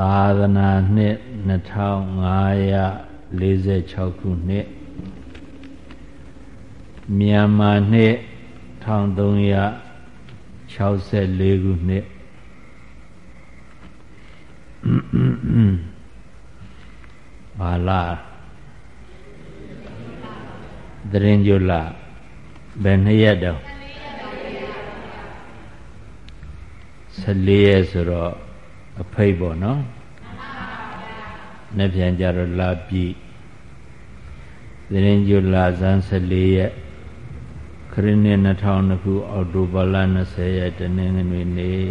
သာသနာနှစ်2546ခုနှစ်မြန်မာနှစ်1364ခုနှစ်ဘာလာသရင်ကျွလဘယ်နှစ်ရက်တော့14ရက်ဆိုတော့ အဖိတ်ပေါ့နော်နှစ်ပြန်ကြတော့လာပြီသရင်ကျွလဇန်14ရက်ခရစ်နှစ်2000ခုအောက်တိုဘာလ20ရက်တနင်္ဂနွေနေ့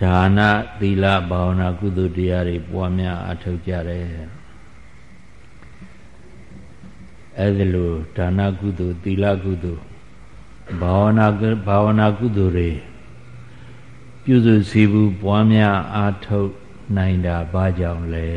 ဒါနသီလဘာဝနာကုသိုလ်တရားတွေပွားများအထောက်ကြတယ်အဲ့ဒါလိုဒါနကုသိုလ်သီလကုသိုလ်ဘာဝနာဘာဝနာကုသိုလ်တွေ ပြုစုစီဘူးပွားများအားထုတ်နိုင်တာဘာကြောင့်လဲ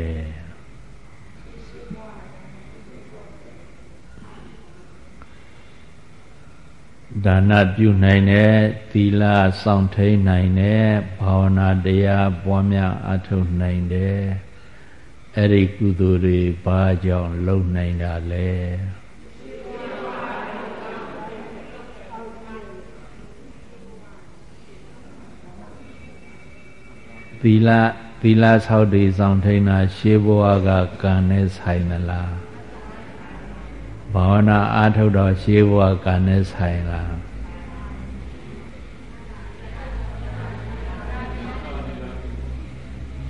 ဒါနပြုနိုင်တယ်သီလစောင့်ထိန်နိုင်တယ်ဘာဝနာတရားပွားများအားထုတ်နိုင်တယ်အဲ့ဒီကုသိုလ်တွေဘာကြောင့်လုပ်နိုင်တာလဲ သီလသီလဆောက်တည်ဆောင်ထိန်တာရှေးဘဝကကံနဲ့ဆိုင်သလားဘာဝနာအားထုတ်တော့ရှေးဘဝကံနဲ့ဆိုင်လား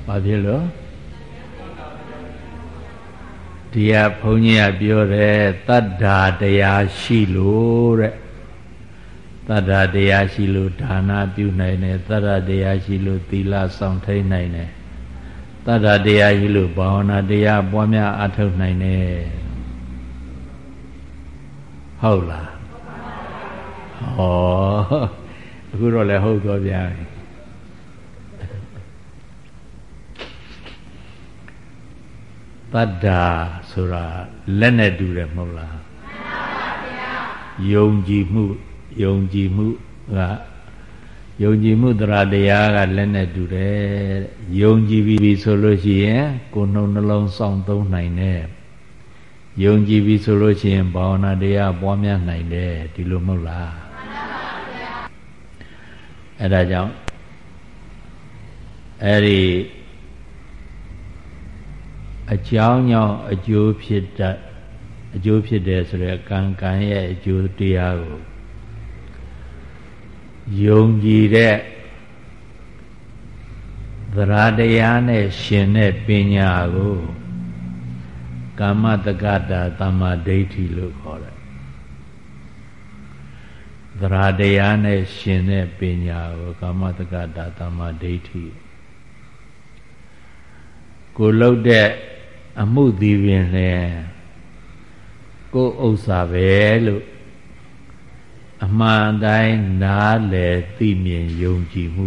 ဘာဖြစ်လို့ဒီကဘုန်းကြီးကပြောတယ်တတ္တာတရားရှိလို့တဲ့ တတ္တာတရားရှိလို့ဒါနပြုနိုင်တယ်တတ္တာတရားရှိလို့သီလဆောင်ထိန်နိုင်တယ်တတ္တာတရားရှိလို့ဘာဝနာတရားပွားများအထောက်နိုင်တယ်ဟုတ်လားဟောအခုတော့လည်းဟုတ်တော့ပြန်တတ္တာဆိုတာလက်နဲ့တူတယ်မဟုတ်လားယုံကြည်မှု ယုံကြည်မှုကယုံကြည်မှုတရားတရားကလက်နဲ့တူတယ်ယုံကြည်ပြီဆိုလို့ရှိရင်ကိုယ်နှုတ်နှလုံးစောင့်သုံးနိုင်တယ်ယုံကြည်ပြီဆိုလို့ရှိရင်ဘာဝနာတရားပွားများနိုင်တယ်ဒီလိုမဟုတ်လားမှန်ပါဗျာအဲ့ဒါကြောင့်အဲ့ဒီအကြောင်းကြောင့်အကျိုးဖြစ်တတ်အကျိုးဖြစ်တယ်ဆိုရယ်ကံကံရဲ့အကျိုးတရားကို ယုံကြည်တဲ့သရတရားနဲ့ရှင်တဲ့ပညာကိုကာမတက္ကတာသမ္မာဒိဋ္ဌိလို့ခေါ်တယ်သရတရားနဲ့ရှင်တဲ့ပညာကိုကာမတက္ကတာသမ္မာဒိဋ္ဌိကိုလှုပ်တဲ့အမှုဒီပင်လဲကိုဥစ္စာပဲလို့ အမှန်တိုင်းနားလည်သိမြင်ယုံကြည်မှု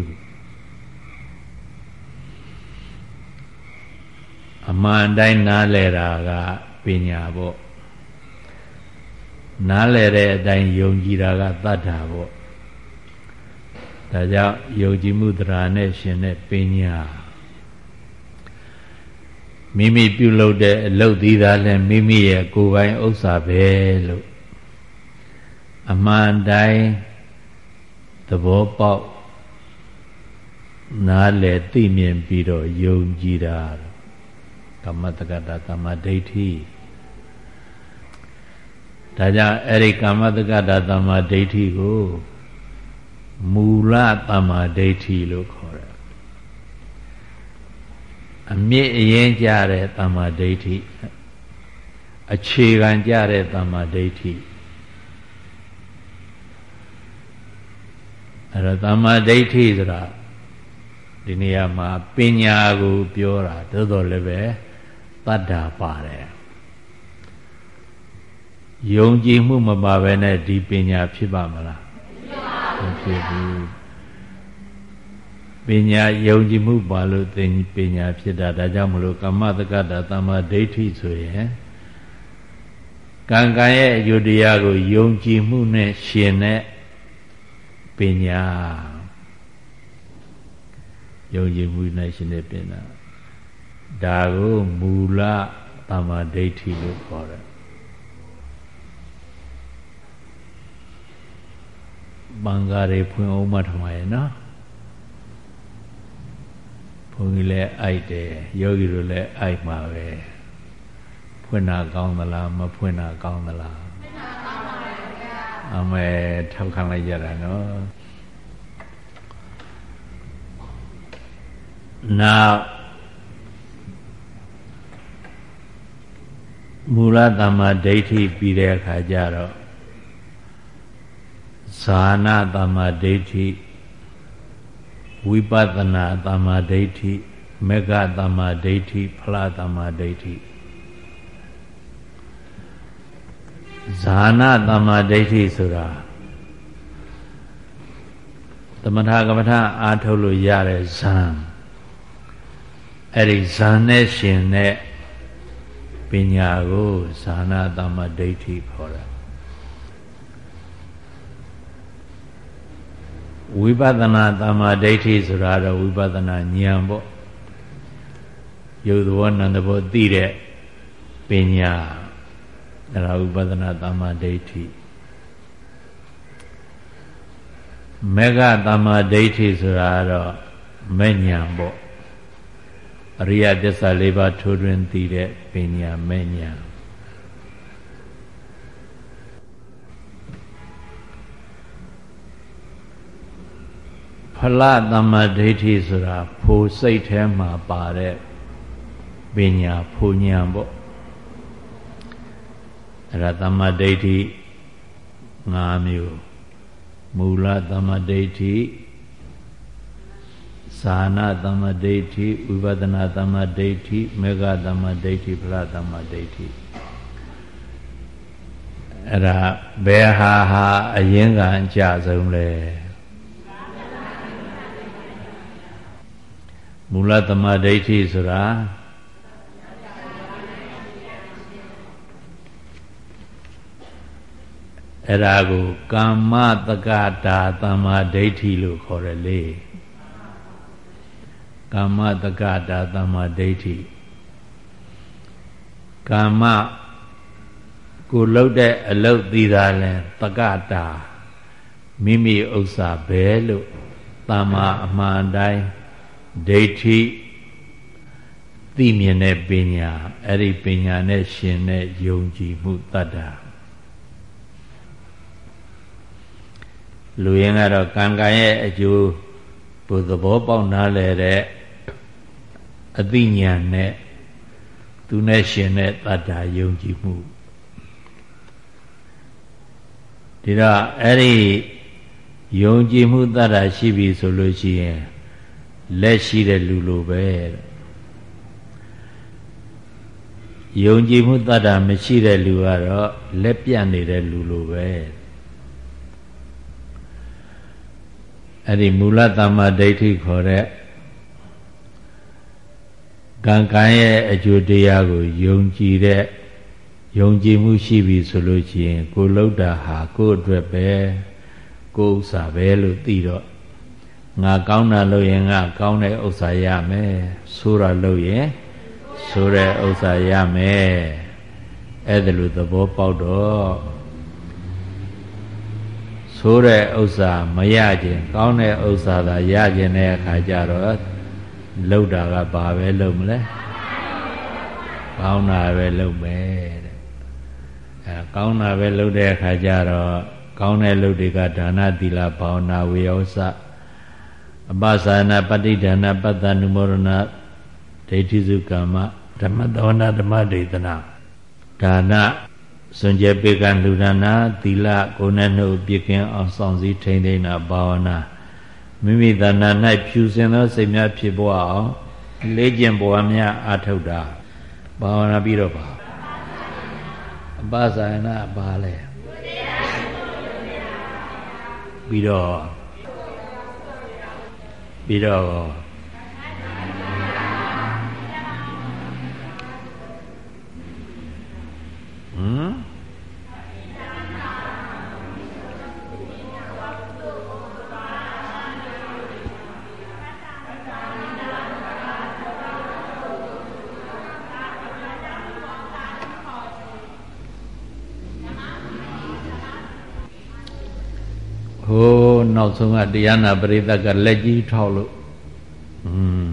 အမှန်တိုင်းနားလည်တာကပညာပေါ့နားလည်တဲ့အတိုင်းယုံကြည်တာကတတ္ထာပေါ့ဒါကြောင့်ယုံကြည်မှုတရားနဲ့ရှင်တဲ့ပညာမိမိပြုလုပ်တဲ့အလုပ်သီးသားလည်းမိမိရဲ့ကိုယ်ပိုင်ဥစ္စာပဲလို့ အမှန်တိုင်းသဘောပေါက်နားလည်သိမြင်ပြီးတော့ယုံကြည်တာကမ္မတက္ကတာကမ္မဒိဋ္ဌိဒါကြောင့်အဲ့ဒီကမ္မတက္ကတာသမ္မာဒိဋ္ဌိကိုမူလသမ္မာဒိဋ္ဌိလို့ခေါ်တယ်အမြင့်အရင်ကြတဲ့သမ္မာဒိဋ္ဌိအခြေခံကြတဲ့သမ္မာဒိဋ္ဌိ အဲ့တော့သမ္မာဒိဋ္ဌိဆိုတာဒီနေရာမှာပညာကိုပြောတာသို့တော်လည်းပဲတတ္တာပါတယ်ယုံကြည်မှုမပါဘဲနဲ့ဒီပညာဖြစ်ပါမလားမဖြစ်ဘူးပညာယုံကြည်မှုပါလို့သင်ပညာဖြစ်တာဒါကြောင့်မလို့ကမ္မတက္ကတာသမ္မာဒိဋ္ဌိဆိုရင်ကံကံရဲ့အယုဒ္ဓယကိုယုံကြည်မှုနဲ့ရှင်တဲ့ ပညာယုံကြည်မှုနဲ့ရှင်တဲ့ပညာဒါကိုမူလတမ္မာဒိဋ္ဌိလို့ခေါ်တယ်ဘင်္ဂါတွေဖွင့်အောင်မထမရဲ့နော်ဘုန်းကြီးလည်းအိုက်တယ်ယောဂီတို့လည်းအိုက်မှာပဲဖွင့်တာကောင်းသလားမဖွင့်တာကောင်းသလားဖွင့်တာကောင်းပါဗျာ အမေထောက်ခံလိုက်ကြတာနော်နောက်မူလတမ္မာဒိဋ္ဌိပြီးတဲ့အခါကျတော့ဇာနာတမ္မာဒိဋ္ဌိဝိပဿနာတမ္မာဒိဋ္ဌိမေဃတမ္မာဒိဋ္ဌိဖလားတမ္မာဒိဋ္ဌိ ဇာနာတမ္မာဒိဋ္ဌိဆိုတာသမထကမ္မထအာထုတ်လို့ရတဲ့ဇံအဲ့ဒီဇာနဲ့ရှင်တဲ့ပညာကိုဇာနာတမ္မာဒိဋ္ဌိခေါ်တယ်ဝိပဿနာတမ္မာဒိဋ္ဌိဆိုတာတော့ဝိပဿနာဉာဏ်ပေါ့ယုတ်သောနန္တဘောသိတဲ့ပညာ အဲ့ဒါဝိပဿနာတမ္မာဒိဋ္ဌိမေဃတမ္မာဒိဋ္ဌိဆိုတာတော့မဲ့ဉာဏ်ပေါ့အရိယသစ္စာလေးပါးထိုးထွင်းသိတဲ့ပညာမဲ့ဉာဏ်ဖလသမ္မာဒိဋ္ဌိဆိုတာဖိုစိတ်ထဲမှာပါတဲ့ပညာဖိုဉာဏ်ပေါ့ အဲ့ဒါသမ္မာဒိဋ္ဌိ၅မျိုးမူလသမ္မာဒိဋ္ဌိသာနာသမ္မာဒိဋ္ဌိဝိပဿနာသမ္မာဒိဋ္ဌိမေဃသမ္မာဒိဋ္ဌိဖလားသမ္မာဒိဋ္ဌိအဲ့ဒါဘယ်ဟာဟာအရင်ကအကြဆုံးလဲမူလသမ္မာဒိဋ္ဌိဆိုတာ အဲ့ဒါကိုကာမတက္ကတာသမ္မာဒိဋ္ဌိလို့ခေါ်တယ်လေကာမတက္ကတာသမ္မာဒိဋ္ဌိကာမကိုလှုပ်တဲ့အလုတ်သီးတာလဲတက္ကတာမိမိဥစ္စာပဲလို့သမ္မာအမှန်တိုင်းဒိဋ္ဌိသိမြင်တဲ့ပညာအဲ့ဒီပညာနဲ့ရှင်တဲ့ယုံကြည်မှုတတ္တာ လူရင်းကတော့ကံကံရဲ့အကျိုးဘုသဘောပေါက်နားလဲတဲ့အသိဉာဏ်နဲ့သူနဲ့ရှင်တဲ့တတ္တာယုံကြည်မှုဒီတော့အဲ့ဒီယုံကြည်မှုတတ္တာရှိပြီဆိုလို့ရှိရင်လက်ရှိတဲ့လူလိုပဲယုံကြည်မှုတတ္တာမရှိတဲ့လူကတော့လက်ပြတ်နေတဲ့လူလိုပဲ အဲ့ဒီမူလတမ္မာဒိဋ္ဌိခေါ်တဲ့ကံကံရဲ့အကျိုးတရားကိုယုံကြည်တဲ့ယုံကြည်မှုရှိပြီဆိုလို့ရှိရင် ကိုလှုပ်တာဟာကိုယ့်အတွက်ပဲကိုယ်ဥစ္စာပဲလို့သိတော့ငါကောင်းတာလုပ်ရင်ငါကောင်းတဲ့ဥစ္စာရမယ်ဆိုးတာလုပ်ရင်ဆိုးတဲ့ဥစ္စာရမယ်အဲ့ဒါလိုသဘောပေါက်တော့ ဆိုးတဲ့ဥစ္စာမရခြင်းကောင်းတဲ့ဥစ္စာသာရခြင်းတဲ့အခါကျတော့လှုပ်တာကဘာပဲလုပ်မလဲကောင်းတာပဲလုပ်မယ်တဲ့အဲကောင်းတာပဲလုပ်တဲ့အခါကျတော့ကောင်းတဲ့လုပ်တွေကဒါနသီလဘာဝနာဝေယောစအပသနာပဋိဒါနပတ္တနုမောရဏဒိဋ္ဌိစုကမ္မဓမ္မသောနာဓမ္မဒေသနာဒါန စွန်ကြဲပေကလူဒါနာသီလကိုယ်နဲ့နှုတ်ပြည့်ကင်းအောင်ဆောင်စည်းထိန်းသိမ်းတာဘာဝနာမိမိတဏ္ဍ၌ဖြူစင်သောစိတ်များဖြစ်ပေါ်အောင်လေးကျင့်ပွားများအားထုတ်တာဘာဝနာပြီးတော့ပါအပသနာဘာလဲပြီးတော့ပြီးတော့ ဟမ်ဟိုးနောက်ဆုံးကတရားနာပရိသတ်ကလက်ကြီးထောက်လို့อืม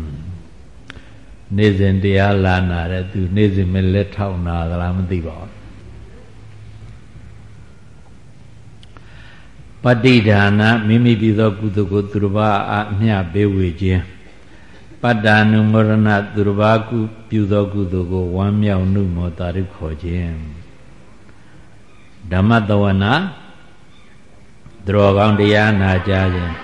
နေ့စဉ်တရားလာနာတဲ့သူနေ့စဉ်မလက်ထောက်နာသလားမသိပါဘူး ပဋိဌာနာမိမိပြုသောကုသိုလ်ကိုသူတစ်ပါးအမျှပေးဝေခြင်းပတ္တာနုမောရဏသူတစ်ပါးကုပြုသောကုသိုလ်ကိုဝမ်းမြောက်နှုမောတာရုခေါ်ခြင်းဓမ္မတဝနာသူတော်ကောင်းတရားနာကြားခြင်း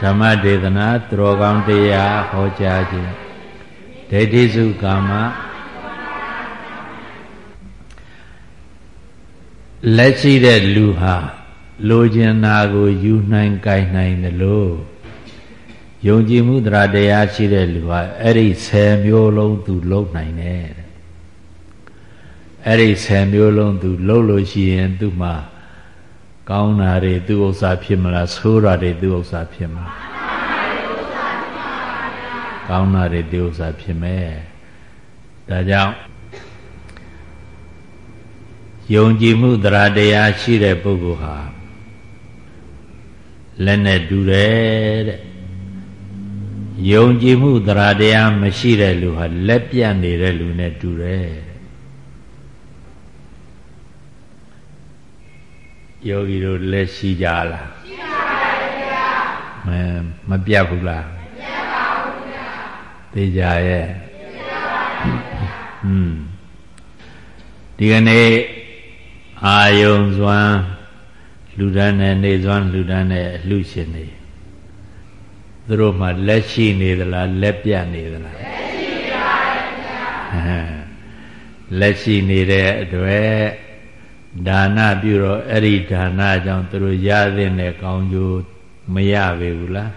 ဓမ္မဒေသနာသူတော်ကောင်းတရားဟောကြားခြင်းဒိဋ္ဌိစုကာမ လက်ရှိတဲ့လူဟာလိုချင်တာကိုယူနိုင်ကြိုင်နိုင်တယ်လို့ယုံကြည်မှုတရားတရားရှိတဲ့လူဟာအဲ့ဒီ10မျိုးလုံးသူလုံနိုင်တယ်အဲ့ဒီ10မျိုးလုံးသူလုံလို့ရှိရင်သူ့မှာကောင်းတာတွေသူ့ဥစ္စာဖြစ်မလားဆိုးတာတွေသူ့ဥစ္စာဖြစ်မလားကောင်းတာတွေသူ့ဥစ္စာဖြစ်မယ်ဒါကြောင့် ယုံကြည်မှုတရားတရားရှိတဲ့ပုဂ္ဂိုလ်ဟာလက်နဲ့တူတယ်တဲ့ယုံကြည်မှုတရားတရားမရှိတဲ့လူဟာလက်ပြတ်နေတဲ့လူနဲ့တူတယ်ယောဂီတို့လက်ရှိကြလားရှိပါပါဗျာမမပြတ်ဘူးလားမပြတ်ပါဘူးဗျာသိကြရဲ့သိပါပါဗျာဟွန်းဒီကနေ့ အာယုံစွမ်းလူဒန်းနဲ့နေစွမ်းလူဒန်းနဲ့လှရှင်နေသူတို့မှလက်ရှိနေသလားလက်ပြတ်နေသလားလက်ရှိပါဗျာလက်ရှိနေတဲ့အတွက်ဒါနပြုတော့အဲ့ဒီဒါနကြောင့်သူတို့ရတဲ့ကောင်းကျိုးမရပေဘူးလား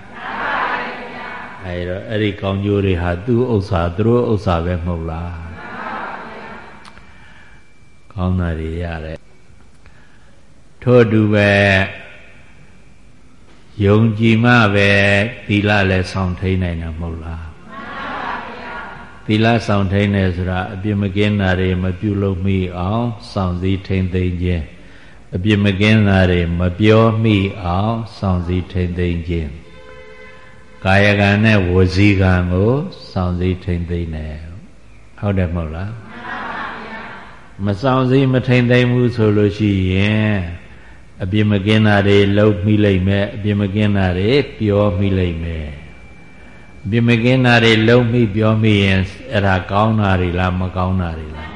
အဲတော့အဲ့ဒီကောင်းကျိုးတွေဟာသူ့ဥစ္စာသူတို့ဥစ္စာပဲမဟုတ်လားကောင်းတာတွေရတယ် ထို့တူပဲယုံကြည်မှပဲသီလလည်းဆောင်ထိန်နိုင်တာမဟုတ်လားသီလဆောင်ထိန်တယ်ဆိုတာအပြစ်မကင်းတာတွေမပြုလုပ်မိအောင်ဆောင်စည်းထိန်သိမ်းခြင်းအပြစ်မကင်းတာတွေမပြောမိအောင်ဆောင်စည်းထိန်သိမ်းခြင်းကာယကံနဲ့ဝစီကံကိုဆောင်စည်းထိန်သိမ်းတယ်ဟုတ်တယ်မဟုတ်လားမဆောင်စည်းမထိန်သိမ်းဘူးဆိုလို့ရှိရင် အပြစ်မကင်းတာတွေလှုပ်မိလိမ့်မယ်အပြစ်မကင်းတာတွေပြောမိလိမ့်မယ်အပြစ်မကင်းတာတွေလှုပ်မိပြောမိရင်အဲ့ဒါကောင်းတာတွေလားမကောင်းတာတွေလား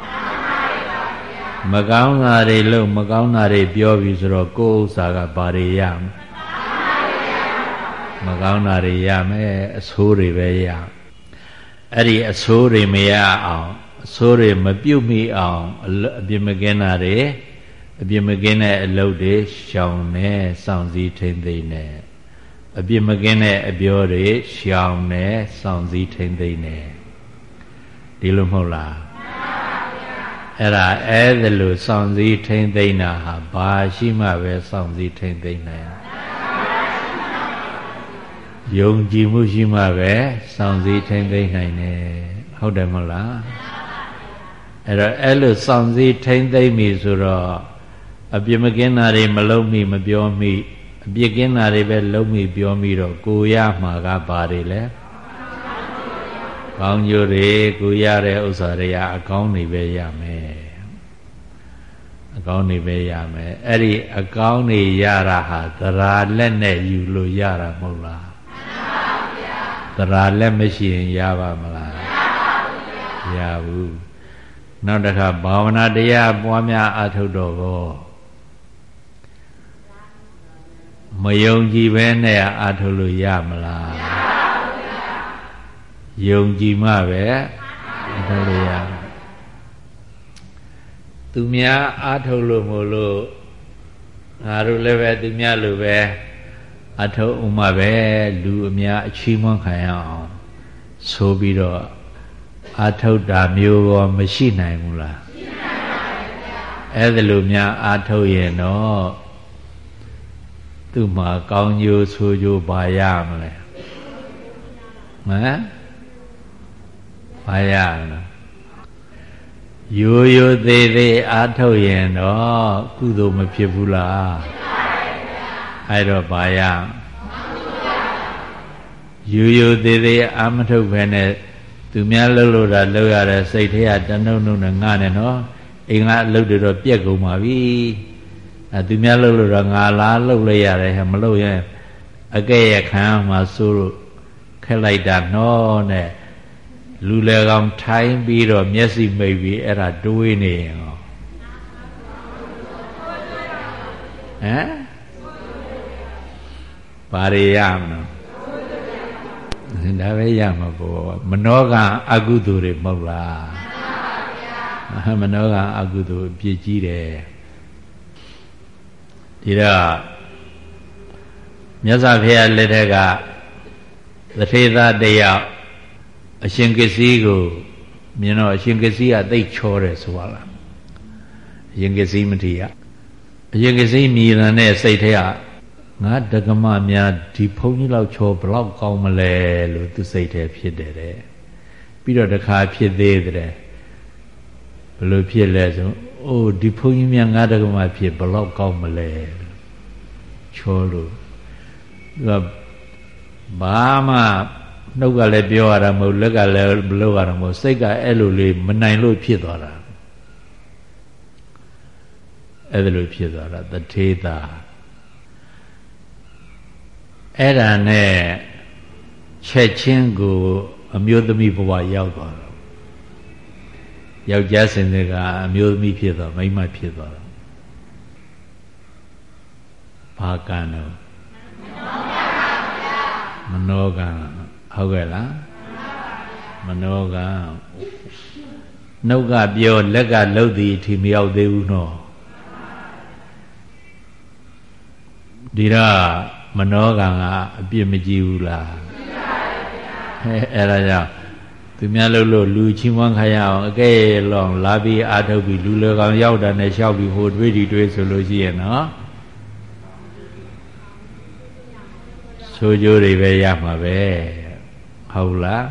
မကောင်းတာတွေလှုပ်မကောင်းတာတွေပြောပြီဆိုတော့ကိုယ်ဥစ္စာကဘာတွေရမမကောင်းတာတွေရမယ်အဆိုးတွေပဲရအဲ့ဒီအဆိုးတွေမရအောင်အဆိုးတွေမပြုတ်မိအောင်အပြစ်မကင်းတာတွေ အပြစ်မကင်းတဲ့အလုပ်တွေရှောင်နေစောင့်စည်းထိမ့်သိမ့်နေအပြစ်မကင်းတဲ့အပြောတွေရှောင်နေစောင့်စည်းထိမ့်သိမ့်နေဒီလိုမဟုတ်လားအဲ့ဒါအဲ့ဒါလို့စောင့်စည်းထိမ့်သိမ့်တာဟာဘာရှိမှပဲစောင့်စည်းထိမ့်သိမ့်နိုင်ယုံကြည်မှုရှိမှပဲစောင့်စည်းထိမ့်သိမ့်နိုင်တယ်ဟုတ်တယ်မဟုတ်လားအဲ့တော့အဲ့လိုစောင့်စည်းထိမ့်သိမ့်ပြီဆိုတော့ အပြစ်မကင်းတာတွေမလုံးမိမပြောမိအပြစ်ကင်းတာတွေပဲလုံးမိပြောမိတော့ကိုရမှာကဘာတွေလဲကောင်းကျိုးတွေကိုရတဲ့ဥစ္စာတွေကအကောင်းတွေပဲရမယ်အကောင်းတွေပဲရမယ်အဲ့ဒီအကောင်းတွေရတာဟာသရာလက်နဲ့ယူလို့ရတာမဟုတ်လားသရာလက်မရှိရင်ရပါမလားမရဘူးနောက်တစ်ခါဘာဝနာတရားပွားများအထုတ်တော့ကော မယုံကြည်ပဲနဲ့အာထုတ်လို့ရမလားမရပါဘူးဗျာယုံကြည်မှပဲအာထုတ်လို့ရသူများအာထုတ်လို့မို့လို့ငါတို့လည်းပဲသူများလိုပဲအထုံးဥမပဲလူအများအချီးမွမ်းခံရအောင်ဆိုပြီးတော့အာထုတ်တာမျိုးရောမရှိနိုင်ဘူးလားရှိနိုင်ပါဘူးဗျာအဲ့ဒါလိုများအာထုတ်ရင်တော့ သူ့မှာကောင်းကျိုးဆိုးကျိုးဘာရမလဲဟမ်ဘာရမလဲရိုးရိုးသေးသေးအားထုတ်ရင်တော့ကုသိုလ်မဖြစ်ဘူးလားအဲ့တော့ဘာရယူယူသေးသေးအာမထုတ်ပဲနဲ့သူများလှုပ်လို့တာလှုပ်ရတဲ့စိတ်ထဲကတနှုံနှုံနဲ့ငါနဲ့နော်အိမ်ကအလုပ်တွေတော့ပြက်ကုန်ပါပြီ အဲသူများလှုပ်လို့တော့ငါလားလှုပ်လိုက်ရတယ်ဟဲ့မလှုပ်ရင်အကဲ့ရခံမှာစိုးလို့ခက်လိုက်တာနော်နဲ့လူလေကောင်ထိုင်းပြီးတော့မျက်စိမိတ်ပြီးအဲ့ဒါတွေးနေရင်ဟောဟမ်ဘာတွေရမလို့ဒါပဲရမှာပေါ့မနောကအကုသိုလ်တွေမဟုတ်လားမှန်ပါဗျာမနောကအကုသိုလ်အပြစ်ကြီးတယ် ဒီတော့မြတ်စွာဘုရားလက်ထက်ကသထေသာတယောက်အရှင်ကစ္စည်းကိုမြင်တော့အရှင်ကစ္စည်းကသိချောတယ်ဆိုပါလားအရှင်ကစ္စည်းမထေရအရှင်ကစ္စည်းမြည်တဲ့စိတ်ထဲကငါတက္ကမများဒီဘုန်းကြီးလောက်ချောဘလောက်ကောင်းမလဲလို့သူစိတ်ထဲဖြစ်တယ်တဲ့ပြီးတော့တခါဖြစ်သေးတယ် ဘလို့ဖြစ်လဲဆိုအိုးဒီဘုန်းကြီးများငါတက္ကမဖြစ်ဘလောက်ကောင်းမလဲချောလို့သူကဘာမှနှုတ်ကလည်းပြောရတာမဟုတ်လက်ကလည်းမလုပ်ရတာမဟုတ်စိတ်ကအဲ့လိုလေးမနိုင်လို့ဖြစ်သွားတာအဲ့လိုဖြစ်သွားတာတထေသာအဲ့ဒါနဲ့ချက်ချင်းကို အမျိုးသမီးဘဝရောက်သွားတော့ ယောက်ျားစင်စကအမျိုးသမီးဖြစ်သွားမိန်းမဖြစ်သွားတော့ဘာကံတော့မနောကံဟုတ်ကဲ့လားမနောကနှုတ်ကပြောလက်ကလှုပ်သည်အထိမရောက်သေးဘူးနော်ဒီတော့မနောကံကအပြစ်မကြည့်ဘူးလားအဲအဲ့ဒါကြောင့် သူများလို့လို့လူချင်းဝမ်းခရအောင်အကဲလောင်လာပြီးအာထုတ်ပြီးလူလေကောင်ရောက်တာနဲ့ရှောက်ပြီးဟိုတွေးဒီတွေးဆိုလို့ရှိရင်နော်ဆိုကြိုးတွေပဲရမှာပဲဟုတ်လား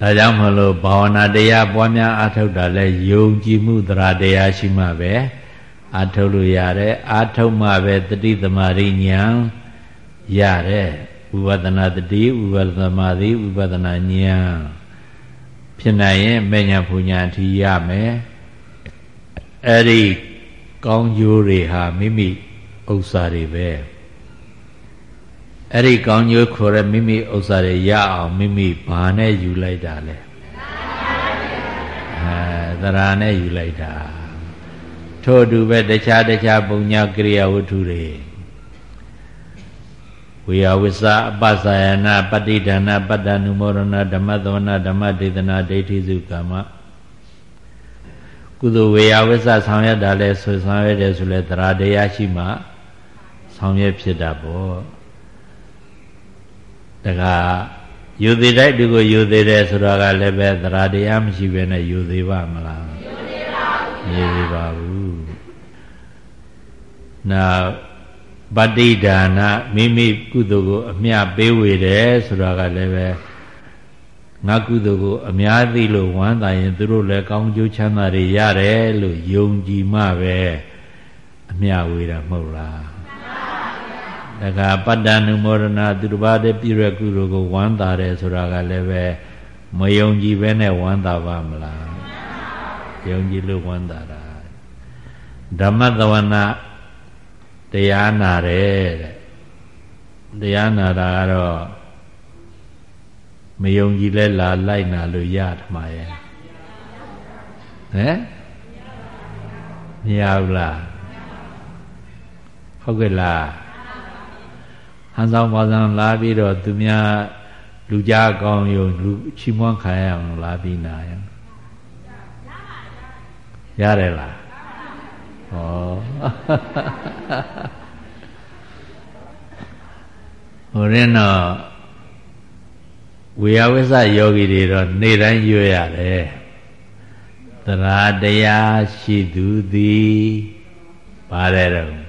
ဒါကြောင့်မလို့ဘာဝနာတရားပွားများအားထုတ်တာလဲယုံကြည်မှုသရတရားရှိမှပဲအားထုတ်လို့ရတယ်အားထုတ်မှပဲတတိသမารိညာရတယ် ဥပဒနာတတိဥပဒနာမာတိဥပဒနာညာဖြစ်နိုင်ရင်မေညာပူညာအထိရမယ်အဲ့ဒီကောင်းကျိုးတွေဟာမိမိဥစ္စာတွေပဲအဲ့ဒီကောင်းကျိုးခေါ်တဲ့မိမိဥစ္စာတွေရအောင်မိမိဘာနဲ့ယူလိုက်တာလဲအဲသရာနဲ့ယူလိုက်တာထို့အတူပဲတခြားတခြားပုံညာကရိယာဝတ္ထုတွေ ဝေယဝိသအပ္ပဇာယနာပဋိဒာနာပတ္တနုမောရဏဓမ္မသဝနာဓမ္မဒေသနာဒိဋ္ဌိစုကာမကုသိုလ်ဝေယဝိသဆောင်ရတာလဲဆိုဆောင်ရတယ်ဆိုလဲတရားတရားရှိမှဆောင်ရွက်ဖြစ်တာပေါ့တခါယူသေးတဲ့သူကိုယူသေးတယ်ဆိုတော့ကလည်းပဲသရတရားမရှိဘဲနဲ့ယူသေးပါမလားယူသေးပါဘူးယူသေးပါဘူးနောက် ပဋိဒါနမိမိကုသိုလ်ကို အမျှပေးဝေတယ်ဆိုတော့ကလည်းပဲငါကုသိုလ်ကိုအများသိလို့ဝမ်းသာရင်သူတို့လည်းကောင်းကျိုးချမ်းသာတွေရတယ်လို့ယုံကြည်မှပဲအမျှဝေတာမဟုတ်လားတခါပတ္တနုမောရဏသူတစ်ပါးတည်းပြည့်ရကုလိုကိုဝမ်းသာတယ်ဆိုတာကလည်းပဲမယုံကြည်ပဲနဲ့ဝမ်းသာပါမလားယုံကြည်လို့ဝမ်းသာတာဓမ္မသဝနာ တရားနာတယ်တဲ့တရားနာတာကတော့မယုံကြည်လဲလာလိုက်နာလို့ရထမရဲ့ဟမ်မရဘူးလားဟုတ်ကဲ့လားဟန်ဆောင်ပါဆောင်လာပြီးတော့သူများလူကြားကောင်းယုံလူချီးမွမ်းခံရအောင်လာပြီးနာရရတယ်လား ဩဟိုရင်တော့ဝေယဝိဇယောဂီတွေတော့နေ့တိုင်းရွရရတယ်သရာတရားရှိသူသည်ပါတယ်တော့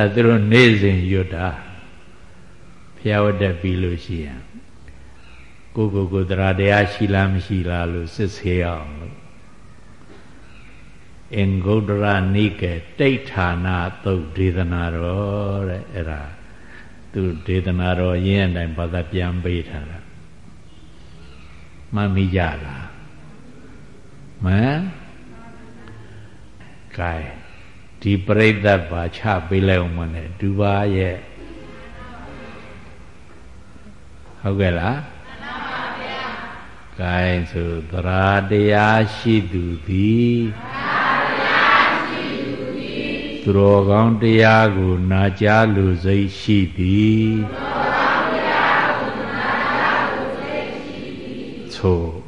ဒါသူတို့နေ့စဉ်ရွတ်တာဖျားဝတ်တက်ပြီးလို့ရှိရင်ကိုကိုကိုတရားတရားရှိလားမရှိလားလို့စစ်ဆေးအောင်လို့အင်္ဂုတ္တရနိကေတိဋ္ဌာနာသုတ်ဒေသနာတော်တဲ့အဲ့ဒါသူဒေသနာတော်ရင်းအတိုင်းဘာသာပြန်ပေးထားတာမှတ်မိကြလားမမ်ကဲ ဒီပြိဿတ်ပါချပေးလိုက်အောင်မနဲ့ဒူပါရဲ့ဟုတ်ကဲ့လားမှန်ပါဗျာကဲဆိုသရာတရားရှိသူသည်သရာတရားရှိသူသည်သူတော်ကောင်းတရားကိုနာကြားလူစိတ်ရှိသည်သူတော်ကောင်းတရားကိုနာကြားလူစိတ်ရှိသည်သို့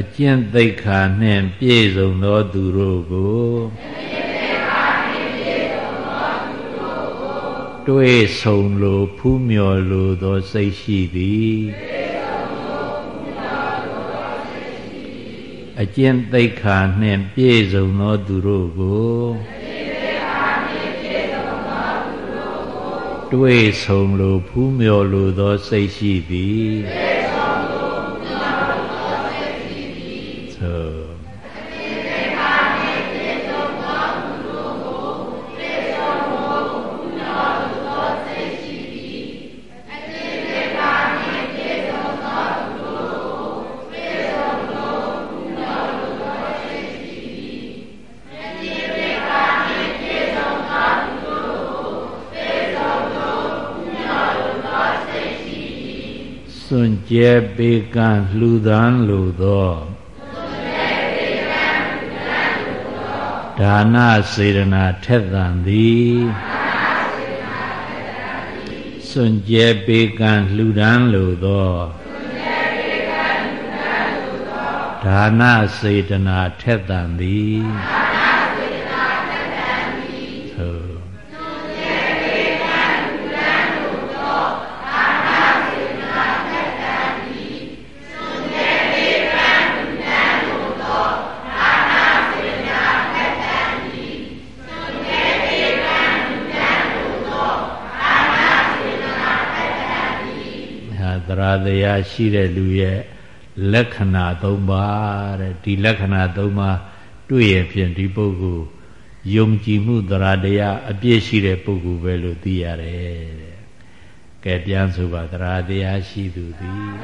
အကျင့်သိက္ခာနှင့်ပြည့်စုံသောသူတို့ကိုတွေ့ဆုံလိုဖူးမြော်လိုသောစိတ်ရှိသည်အကျင့်သိက္ခာနှင့်ပြည့်စုံသောသူတို့ကိုတွေ့ဆုံလိုဖူးမြော်လိုသောစိတ်ရှိသည် ကြဲပေးကံလှူဒန်းလိုသောဒါနစေရနာထက်သန်သည်စွန့်ကြဲပေးကံလှူဒန်းလိုသောဒါနစေတနာထက်သန်သည် တရားရှိတဲ့လူရဲ့လက္ခဏာ၃ပါးတဲ့ဒီလက္ခဏာ၃ပါးတွေ့ရဖြင့်ဒီပုဂ္ဂိုလ်ယုံကြည်မှုတရားတရားအပြည့်ရှိတဲ့ပုဂ္ဂိုလ်ပဲလို့သိရတယ်တဲ့ကဲပြန်ဆိုပါတရားတရားရှိသူသည်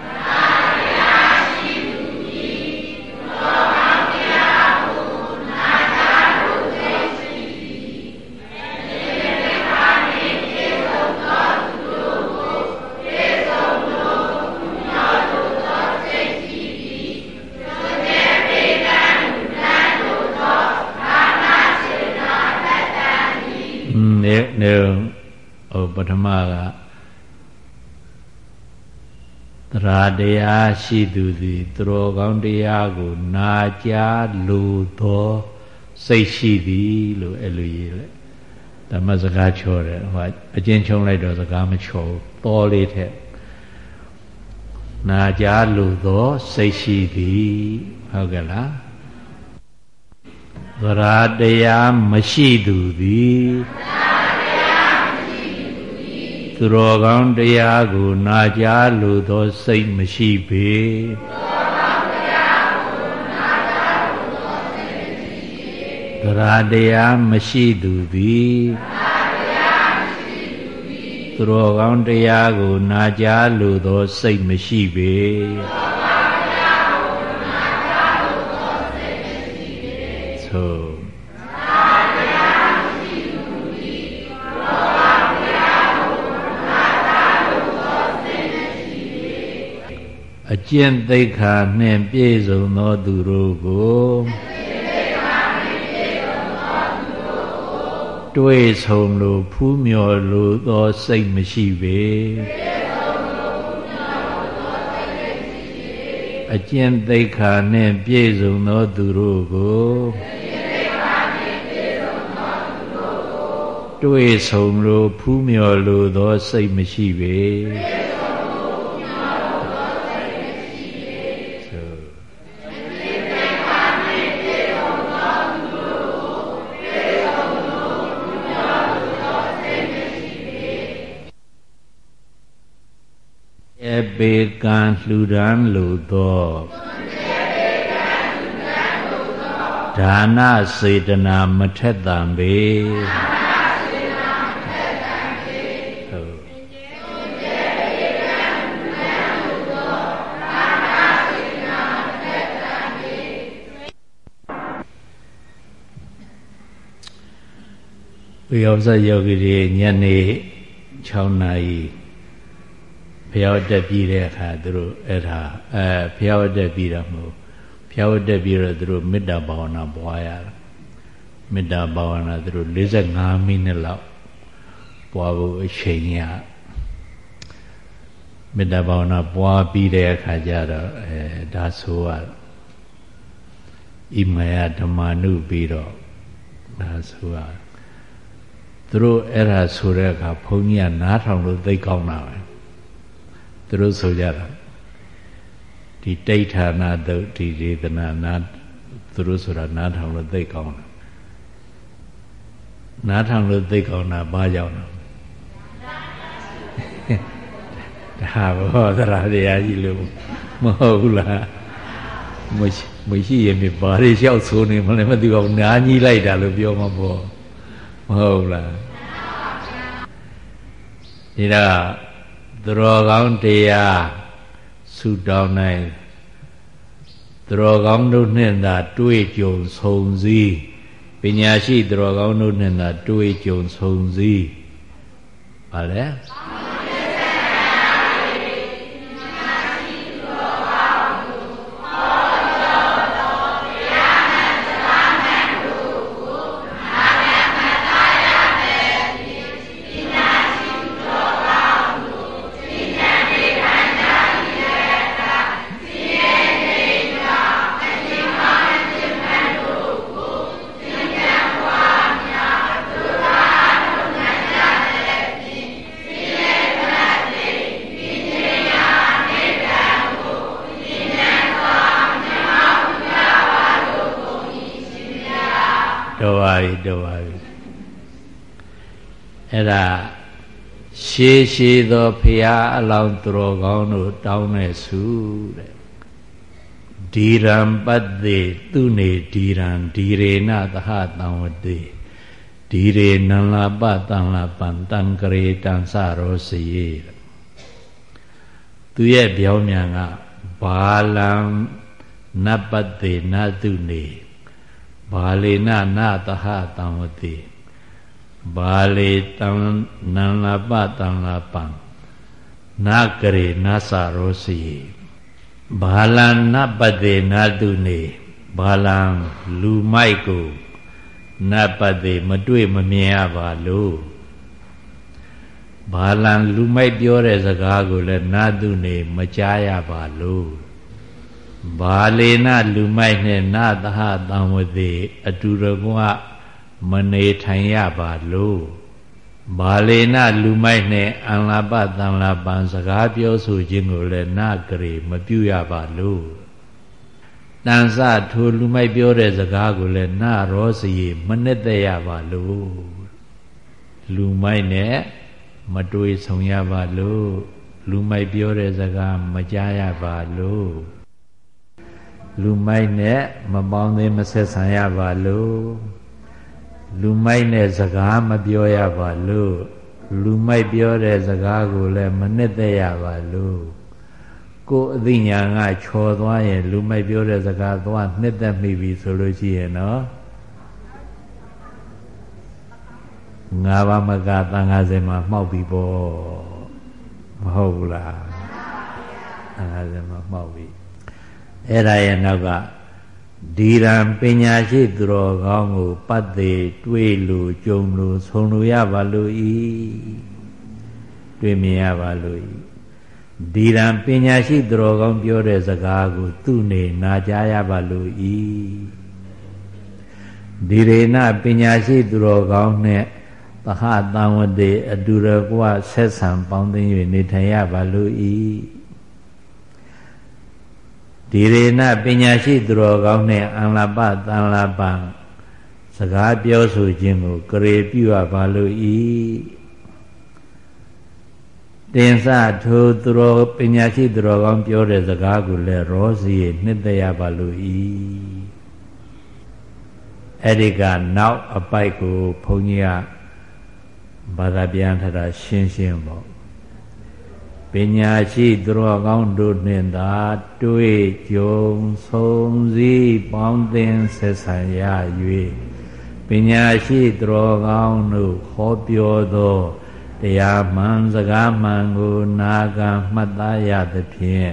ရာတရားရှိသူသည်သူတော်ကောင်းတရားကိုနာကြားလိုသောစိတ်ရှိသည်လို့အဲ့လိုရေးလိုက်ဓမ္မစကားချောတယ်ဟိုအကျဉ်းချုံလိုက်တော့စကားမချောဘူးသောလေးထက်နာကြားလိုသောစိတ်ရှိသည်ဟုတ်ကဲ့လားသရာတရားမရှိသူသည်သူ တော်ကောင်းတရားကိုနာကြားလိုသောစိတ်မရှိပေသရာတရားမရှိသူသည်သူတော်ကောင်းတရားကိုနာကြားလိုသောစိတ်မရှိပေအ ကျင့်သိက္ခာနှင့်ပြည့်စုံသောသူတို့ကိုတွေ့ဆုံလိုဖူးမြော်လိုသောစိတ်မရှိပေသအကျင့်သိက္ခာနှင့်ပြည့်စုံသောသူတို့ကိုတွေ့ဆုံလို့ဖူးမြော်လိုသောစိတ်မရှိပေ ပေကံလှူဒန်းလိုသောဒါနစေတနာမထက်တံပေဝိယောဇယောဂီတွေညနေ6နာရီ ဘုရားတက်ပြီးတဲ့အခါသူတို့အဲ့ဒါအဲဘုရားတက်ပြီးတော့မဟုတ်ဘုရားတက်ပြီးတော့သူတို့မေတ္တာဘာဝနာပွားရတာမေတ္တာဘာဝနာသူတို့45မိနစ်လောက်ပွားဖို့အချိန်ရမေတ္တာဘာဝနာပွားပြီးတဲ့အခါကျတော့အဲဒါဆိုရဣမယဓမ္မနုပြီးတော့ဒါဆိုရသူတို့အဲ့ဒါဆိုတဲ့အခါဘုန်းကြီးကနားထောင်လို့သိကောင်းတာပဲ သူတို့ဆိုကြတာဒီတိဋ္ဌာနာသုတ်ဒီဒေသနာနာသူတို့ဆိုတာနားထောင်လို့သိကောင်းတာနားထောင်လို့သိကောင်းတာဘာကြောင့်လဲဒါဘောသရာတရားကြီးလို့မဟုတ်ဘူးလားမရှိမရှိရင်မြဘာတွေလျှောက်ဆိုနေမလဲမသိပါဘူးနားကြီးလိုက်တာလို့ပြောမှာပေါ့မဟုတ်လားဒီတော့ သူတော်ကောင်းတရားဆုတောင်းနိုင်သူတော်ကောင်းတို့နှင့်သာ တွေ့ကြုံဆုံစည်းပညာရှိသူတော်ကောင်းတို့နှင့်သာတွေ့ကြုံဆုံစည်း ပါလေအဲ့ဒါရှေးရှေးသောဖရာအလောင်းသူတော်ကောင်းတို့တောင်းတဲ့ဆုတဲ့ဒီရံပတ္တိသူနေဒီရံဒီရေနသဟတံဝတိဒီရေနံလာပတံလာပံတံကရေတံစရောစီသူရဲ့ပြောင်းမြန်ကဘာလံနပတ္တိနတုနေ ဘာလေနနသဟတံဝတိဘာလေတံနံလာပတံလာပံနာကရေနာစရောစီဘာလံနပတေနာတုနေဘာလံလူမိုက်ကိုနပတေမတွေ့မမြင်ရပါလို့ဘာလံလူမိုက်ပြောတဲ့စကားကိုလည်းနာတုနေမကြားရပါလို့ ဘာလေနလူမိုက်နဲ့နာသဟတံဝတိအတူတကွမနေထိုင်ရပါလို့ဘာလေနလူမိုက်နဲ့အင်လာပတန်လာပန်စကားပြောဆိုခြင်းကိုလည်းနာကြရေမပြုရပါလို့တန်စထိုလူမိုက်ပြောတဲ့စကားကိုလည်းနာရောစီမနဲ့သက်ရပါလို့လူမိုက်နဲ့မတွေ့ဆုံရပါလို့လူမိုက်ပြောတဲ့စကားမကြားရပါလို့ လူမိုက်နဲ့မပေါင်းသေးမဆက်ဆံရပါလို့လူမိုက်နဲ့စကားမပြောရပါလို့လူမိုက်ပြောတဲ့စကားကိုလည်းမနှစ်သက်ရပါလို့ကိုယ်အသိဉာဏ်ကချော်သွားရင်လူမိုက်ပြောတဲ့စကားသွားနှစ်သက်မိပြီဆိုလို့ရှိရင်နော်ငါးပါးမကတန်ခါစင်မှာမှောက်ပြီပေါ့မဟုတ်ဘူးလားတန်ခါစင်မှာမှောက်ပြီ အဲ့ဒါရဲ့နောက်ကဒီရန်ပညာရှိသူတော်ကောင်းကိုပတ်သေးတွေ့လို့ကြုံလို့ဆုံလို့ရပါလို့ဤတွေ့မြင်ရပါလို့ဤဒီရန်ပညာရှိသူတော်ကောင်းပြောတဲ့စကားကို သူ့နေနာကြားရပါလို့ဤဒီရေနပညာရှိသူတော်ကောင်းနဲ့သဟတံဝတေအတူရကွဆက်ဆံပေါင်းသိ၍နေထိုင်ရပါလို့ဤ ဒီရေနပညာရှိသူတော်ကောင်းနဲ့အင်္လပတန်လပစကားပြောဆိုခြင်းကိုကရေပြုရပါလို့ဤတင်စထိုသူတော်ပညာရှိသူတော်ကောင်းပြောတဲ့စကားကိုလည်းရောစီနှစ်သက်ရပါလို့ဤအဲ့ဒီကနောက်အပိုက်ကိုဘုန်းကြီးကဘာသာပြန်ထတာရှင်းရှင်းပေါ့ ပညာရှိသူတော်ကောင်းတို့နှင့်သာတွေ့ကြုံဆုံးစည်းပေါင်းသင်ဆက်ဆံရ၍ပညာရှိသူတော်ကောင်းတို့ဟောပြောသောတရားမှန်စကားမှန်ကိုနာခံမှတ်သားရသဖြင့်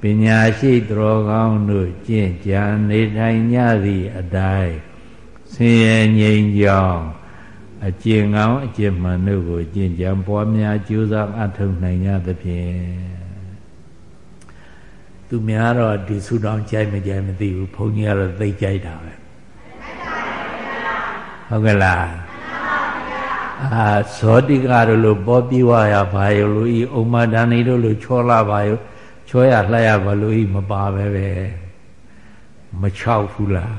ပညာရှိသူတော်ကောင်းတို့ကျင့်ကြံနေထိုင်ကြသည့်အတိုင်းဆင်းရဲငြိမ်းချမ်း အကျင့်ကောင်းအကျင့်မှန်တို့ကိုကျင့်ကြံပွားများကြိုးစားအထောက်နိုင်ကြသဖြင့်သူများတော့ဒီဆုတောင်းကြိုက်မကြိုက်မသိဘူးဘုန်းကြီးကတော့သိကြိုက်တာပဲဟုတ်ကဲ့လားအာဇောတိကတို့လိုပေါ်ပြီးဝရပါယလို့ဤဥမ္မာဒဏီတို့လိုချောလာပါယချောရလှရပါလို့ဤမပါပဲပဲမချောက်ဘူးလား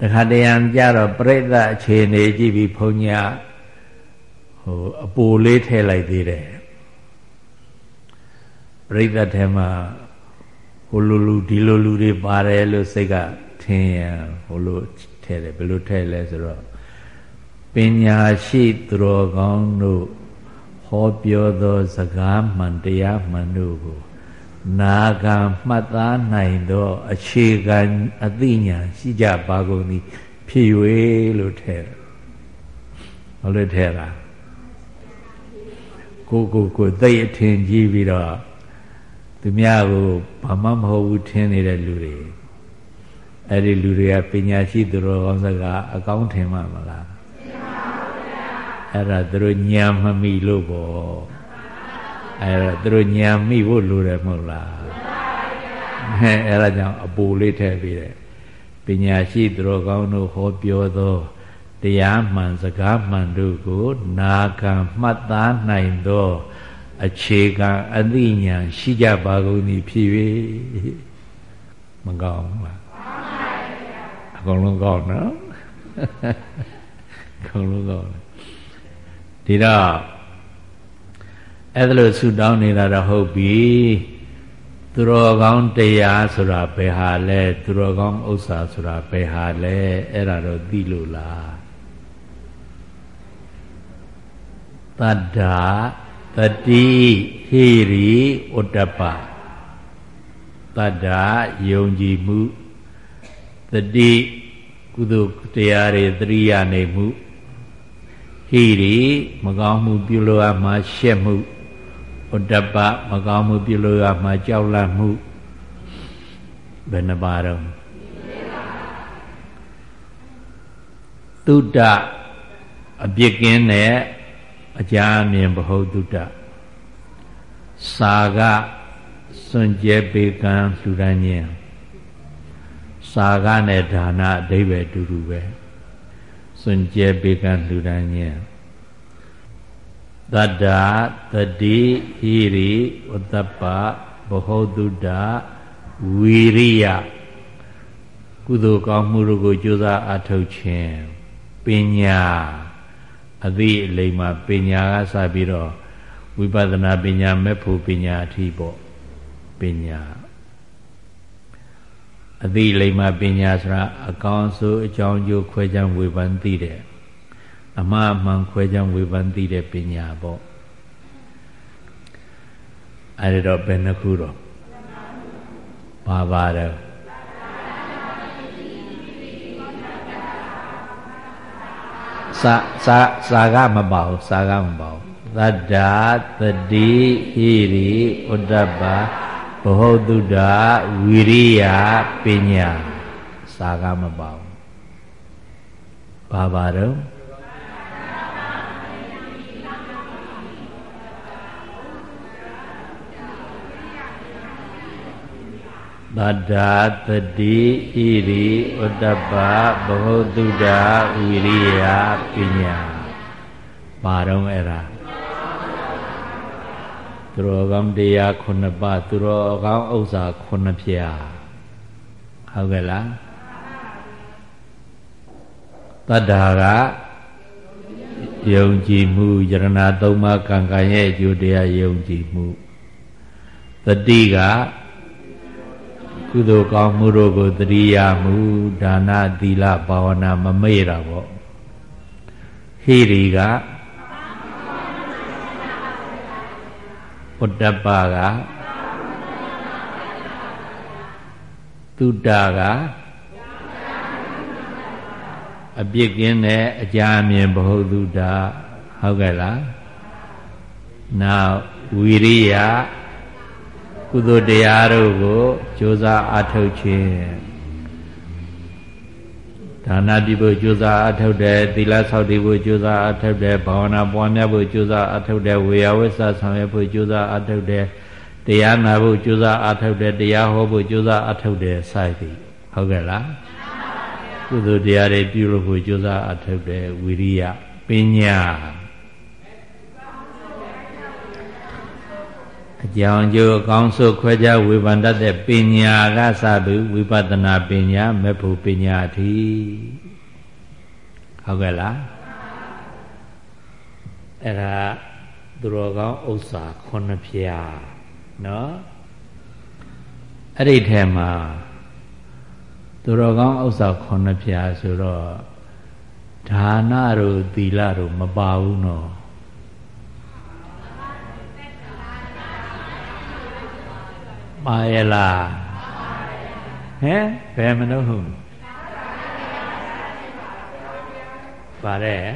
တခါတရံကြတော့ပြိဿအခြေအနေကြည့်ပြီးဘုန်းကြီးဟိုအပူလေးထည့်လိုက်သေးတယ်ပြိဿထဲမှာဟိုလူလူဒီလိုလူတွေပါတယ်လို့စိတ်ကထင်ရဟိုလိုထည့်တယ်ဘယ်လိုထည့်လဲဆိုတော့ပညာရှိသူတော်ကောင်းတို့ဟောပြောသောစကားမှန်တရားမှန်တို့ကို နာခံမှတ်သားနိုင်သောအခြေခံအသိဉာဏ်ရှိကြပါကုန်သည်ဖြစ်၍လို့ထည့်တယ်။ဘာလို့ထည့်တာကိုကိုကိုသိအထင်ကြီးပြီးတော့သူများကိုဘာမှမဟုတ်ဘူးထင်နေတဲ့လူတွေအဲ့ဒီလူတွေကပညာရှိသူတော်ကောင်းစကားအကောင်းထင်မှမလားအဲ့ဒါသူတို့ညံမမိလို့ပေါ့ အဲ့ဒါသူတို့ညံမိဖို့လိုတယ်မဟုတ်လားဟဲ့အဲ့ဒါကြောင့်အပူလေးထည့်ပြီးတယ်ပညာရှိသူတော်ကောင်းတို့ဟောပြောသောတရားမှန်စကားမှန်တို့ကို နာခံမှတ်သားနိုင်သော အခြေခံအသိဉာဏ်ရှိကြပါကုန်သည်ဖြစ်၍မကောင်းဘူးလားအကုန်လုံးကောင်းနော်အကုန်လုံးကောင်းဒီတော့ အဲ့ဒါလို့ဆူတောင်းနေတာတော့ဟုတ်ပြီသူတော်ကောင်းတရားဆိုတာဘယ်ဟာလဲသူတော်ကောင်းဥစ္စာဆိုတာဘယ်ဟာလဲအဲ့ဒါတော့သိလို့လားတတ္တာတတိဟိရိဥတ္တပတတ္တာယုံကြည်မှုတတိကုသိုလ်တရားတွေသတိရနေမှုဟိရိမကောင်းမှုပြုလို့အမှရှက်မှု ဥတ္တပမကောင်းမှုပြုလို့အမှကြောက်လန့်မှုဘယ်နှပါတော့သုတ္တအပြစ်ကင်းတဲ့အကြအမြင်ဘဟုတုတ္တစာကစွန့်ကြဲပေကံလှူဒန်းခြင်းစာကနဲ့ဒါနအဓိပ္ပာယ်တူတူပဲစွန့်ကြဲပေကံလှူဒန်းခြင်း တတ္တာတတိဟိရိဝတ္တပဘဟုတုတ္တဝီရိယကုသိုလ်ကောင်းမှုတို့ကိုကြိုးစားအထောက်ခြင်းပညာအသိအလိမ္မာပညာကစပြီးတော့ဝိပဿနာပညာမဲ့ဖို့ပညာအထိပေါ့ပညာအသိလိမ္မာပညာဆိုတာအကောင်းဆုံးအကြောင်းကျိုးခွဲခြားဝေဖန်သိတယ် အမှားအမှန်ခွဲခြားဝေဖန်သိတဲ့ပညာပေါ့အဲ့ဒါတော့ဘယ်နှခုတော့ပါပါတယ်စာစာစာကမပါဘူးစာကမပါဘူးသတ္တာတတိဟိရိဥဒ္ဒပဘဟုတုဒ္ဒဝိရိယပညာစာကမပါဘူးဘာပါတော့ တတ္တာတတိဣရိဥတ္တပဘဟုတုဒ္ဓဝိရိယပညာပါတော့အဲ့ဒါသူတော်ကောင်းတရားခုနှစ်ပါးသူတော်ကောင်းဥစ္စာခုနှစ်ဖြာဟုတ်ကဲ့လားတတ္တာကယုံကြည်မှုယရဏသုံးပါးကံကံရဲ့အကျိုးတရားယုံကြည်မှုတတိက ကုသိုလ်ကောင်းမှုတို့ကိုတတိယမှုဒါနသီလဘာဝနာမမေ့တာပေါ့ဟိရိကဥတ္တပကသုတ္တကအပြစ်ကင်းတဲ့အကြအမြင်ဘ ਹੁ တုဒ္ဒဟုတ်ကဲ့လားနောက်ဝီရိယ ကုသိုလ်တရားတို့ကိုကြိုးစားအထုတ်ခြင်းဒါနပြုဖို့ကြိုးစားအထုတ်တယ်သီလဆောက်တည်ဖို့ကြိုးစားအထုတ်တယ်ဘာဝနာပွားများဖို့ကြိုးစားအထုတ်တယ်ဝေယဝိဆဆောင်ရွက်ဖို့ကြိုးစားအထုတ်တယ်တရားနာဖို့ကြိုးစားအထုတ်တယ်တရားဟောဖို့ကြိုးစားအထုတ်တယ်စသည်ဟုတ်ကဲ့လားကုသိုလ်တရားတွေပြုလို့ဖို့ကြိုးစားအထုတ်တယ်ဝိရိယပညာ အကြောင်းကျိုးအကောင်းဆုံးခွဲခြားဝေဖန်တတ်တဲ့ပညာကစပြီးဝိပဿနာပညာမေဖို့ပညာအထိဟုတ်ကဲ့လားအဲ့ဒါသူတော်ကောင်းဥစ္စာခုနှစ်ဖြာနော်အဲ့ဒီထဲမှာသူတော်ကောင်းဥစ္စာခုနှစ်ဖြာဆိုတော့ဒါနတို့သီလတို့မပါဘူးနော် ပါရလားဟမ်ဘယ်မလို့ဟုတ်ပါတယ်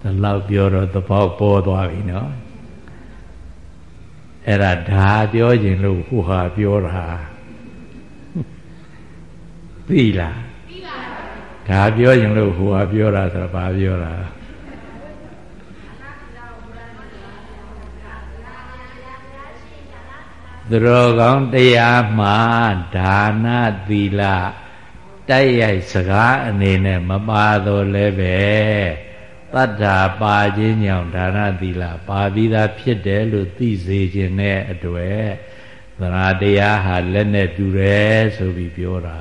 ဒီလောက်ပြောတော့သဘောပေါ်သွားပြီနော်အဲ့ဒါဒါပြောခြင်းလို့ဟိုဟာပြောတာသိလားသိပါဒါပြောခြင်းလို့ဟိုဟာပြောတာဆိုတော့ဘာပြောတာ သူတော်ကောင်းတရားမှာဒါနသီလတိုက်ရိုက်စကားအနေနဲ့မပါတော့လဲပဲတတ္တာပါခြင်းကြောင့်ဒါနသီလပါပြီးသားဖြစ်တယ်လို့သိစေခြင်းနဲ့အတွေ့သရတရားဟာလက်နဲ့တူတယ်ဆိုပြီးပြောတာ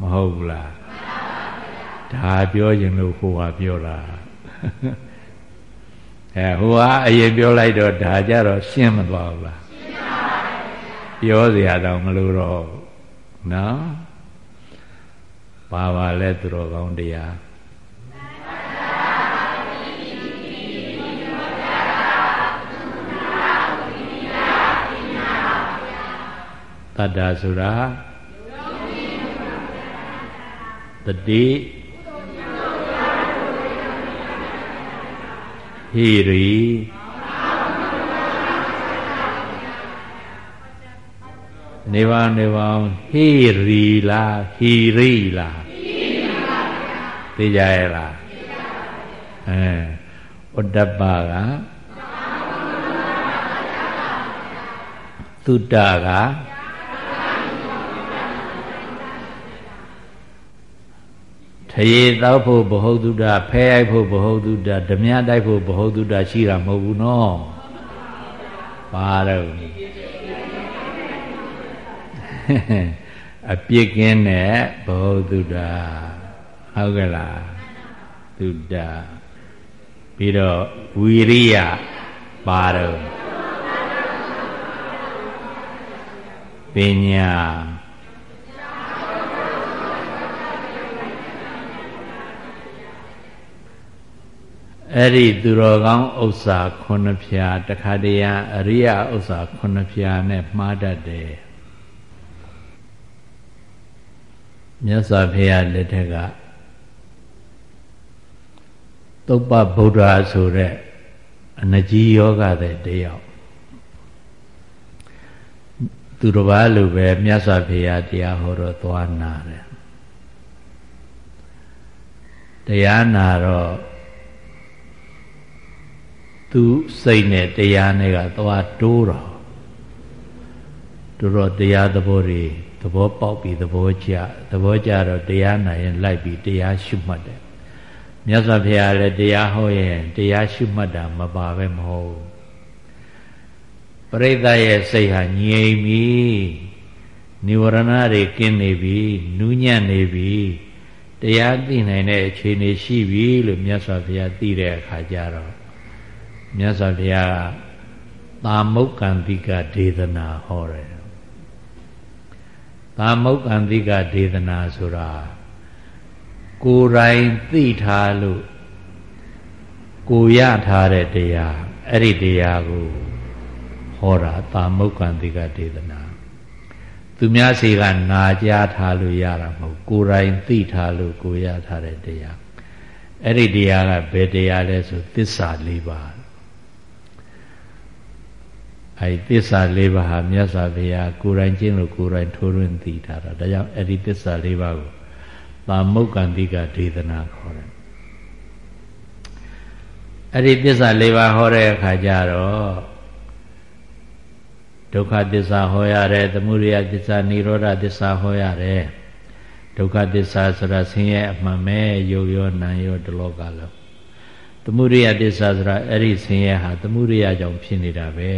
မဟုတ်ဘူးလားဒါပြောခြင်းလို့ဟိုဟာပြောတာ အဲဟိုကအရင်ပြောလိုက်တော့ဒါကြတော့ရှင်းမသွားဘူးလားရှင်းပါပါပြောเสียတော့မလို့တော့နော်ပါပါလဲသူတော်ကောင်းတရားတတ္တာဆိုတာတတိ ဟိရိနေပါနေပါဟိရိလားဟိရိလားဟိရိပါဗျာသိကြရဲ့လားအဲဥဒ္ဒပကသုတ္တက ထရေတောက်ဖို့ဘဟုတုဒ္ဒဖဲရိုက်ဖို့ဘဟုတုဒ္ဒဓမြတိုက်ဖို့ဘဟုတုဒ္ဒရှိတာမဟုတ်ဘူးနော်ပါတော့အပြစ်ကင်းတဲ့ဘဟုတုဒ္ဒဟုတ်ကဲ့လားတုဒ္ဒပြီးတော့ဝီရိယပါတော့ပညာ အဲ့ဒီသူတော်ကောင်းဥစ္စာခုနှစ်ဖြာတခါတည်းအရိယဥစ္စာခုနှစ်ဖြာနဲ့မှားတတ်တယ်မြတ်စွာဘုရားလက်ထက်ကသုပ္ပဗုဒ္ဓဆိုတဲ့အနကြီးယောဂတဲ့တယောက်သူတစ်ပါးလိုပဲမြတ်စွာဘုရားတရားဟောတော့သွားနာတယ်တရားနာတော့ သူစိတ်နဲ့တရားနဲ့ကသွားတိုးတော့တို့တော့တရားသဘောတွေသဘောပေါက်ပြီးသဘောကျသဘောကျတော့တရားနာရင်လိုက်ပြီးတရားရှုမှတ်တယ်မြတ်စွာဘုရားလည်းတရားဟောရင်တရားရှုမှတ်တာမပါပဲမဟုတ်ပရိသတ်ရဲ့စိတ်ဟာငြိမ်ပြီនិဝရဏတွေကင်းနေပြီနူးညံ့နေပြီတရားသိနိုင်တဲ့အခြေအနေရှိပြီလို့မြတ်စွာဘုရားသိတဲ့အခါကျတော့ မြတ်စွာဘုရားကသာမုတ်ကံတိကဒေသနာဟောတယ်သာမုတ်ကံတိကဒေသနာဆိုတာကိုယ်တိုင်သိထားလို့ကိုရထားတဲ့တရားအဲ့ဒီတရားကိုဟောတာသာမုတ်ကံတိကဒေသနာသူများစီကနာကြားထားလို့ရတာမဟုတ်ကိုယ်တိုင်သိထားလို့ကိုရထားတဲ့တရားအဲ့ဒီတရားကဘယ်တရားလဲဆိုသစ္စာ၄ပါး အဲဒီသစ္စာ၄ပါးဟာမြတ်စွာဘုရားကိုယ်တိုင်ကျင့်လို့ကိုယ်တိုင်ထိုးထွင်းသိထားတာဒါကြောင့်အဲ့ဒီသစ္စာ၄ပါးကိုသာမုတ်ကံတိကဒေသနာခေါ်တယ်အဲ့ဒီသစ္စာ၄ပါးဟောတဲ့အခါကျတော့ဒုက္ခသစ္စာဟောရတယ်သမုဒယသစ္စာនិရောဓသစ္စာဟောရတယ်ဒုက္ခသစ္စာဆိုတာဆင်းရဲအမှန်ပဲယုတ်ရောနာရောတလောကလုံးသမုဒယသစ္စာဆိုတာအဲ့ဒီဆင်းရဲဟာသမုဒယကြောင့်ဖြစ်နေတာပဲ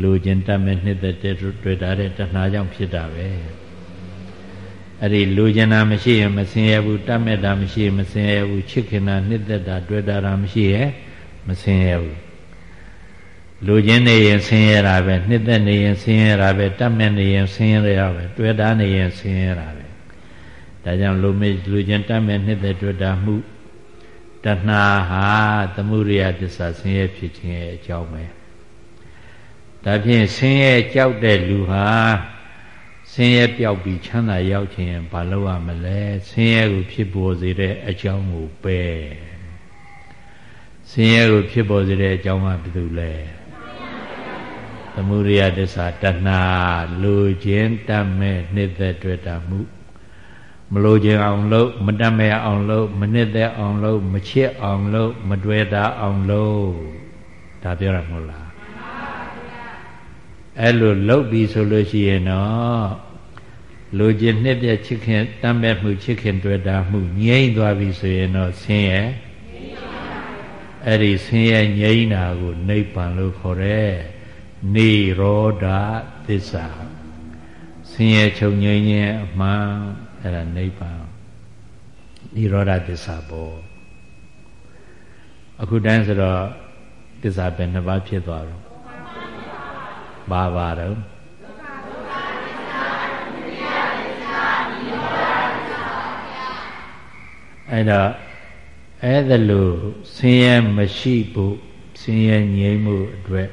လူချင်းတတ်မဲ့နှစ်သက်တဲ့တွေ့တာတဲ့တဏှာကြောင့်ဖြစ်တာပဲအဲ့ဒီလူချင်းတာမရှိရင်မဆင်းရဲဘူးတတ်မဲ့တာမရှိရင်မဆင်းရဲဘူးချစ်ခင်တာနှစ်သက်တာတွေ့တာတာမရှိရင်မဆင်းရဲဘူးလူချင်းနေရင်ဆင်းရဲတာပဲနှစ်သက်နေရင်ဆင်းရဲတာပဲတတ်မဲ့နေရင်ဆင်းရဲတာပဲတွေ့တာနေရင်ဆင်းရဲတာပဲဒါကြောင့်လူမေလူချင်းတတ်မဲ့နှစ်သက်တွေ့တာမှုတဏှာဟာသမှုရိယသစ္စာဆင်းရဲဖြစ်ခြင်းရဲ့အကြောင်းပဲ ဒါဖြင့်ဆင်းရဲကြောက်တဲ့လူဟာဆင်းရဲပြောက်ပြီးချမ်းသာရောက်ခြင်းဘာလို့ရမလဲဆင်းရဲကိုဖြစ်ပေါ်စေတဲ့အကြောင်းကိုပဲဆင်းရဲကိုဖြစ်ပေါ်စေတဲ့အကြောင်းကဘာလို့လဲသမုဒိယတစ္ဆာတဏှာလူချင်းတတ်မဲ့နှစ်သက်တွေ့တာမှုမလိုချင်အောင်လုပ်မတတ်မဲ့အောင်လုပ်မနှစ်သက်အောင်လုပ်မချစ်အောင်လုပ်မတွေ့တာအောင်လုပ်ဒါပြောရမဟုတ်လား အဲ့လိုလုပ်ပြီဆိုလို့ရှိရင်တော့လူကျင်နှစ်ပြချစ်ခင်တမ်းမဲ့မှုချစ်ခင်တွေ့တာမှုငြိမ့်သွားပြီဆိုရင်တော့ဆင်းရဲအဲ့ဒီဆင်းရဲငြိမ့်တာကိုနိဗ္ဗာန်လို့ခေါ်တယ်နေရောဓသစ္စာဆင်းရဲချုပ်ငြိမ့်ခြင်းအမှန်အဲ့ဒါနိဗ္ဗာန်និရောဓသစ္စာပေါ့အခုတန်းဆိုတော့သစ္စာပဲနှစ်ပါးဖြစ်သွားတော့ ပါပါတော့အဲ့တော့အဲ့ဒါလို့ဆင်းရဲမရှိဖို့ဆင်းရဲငြိမ်းမှုအတွက်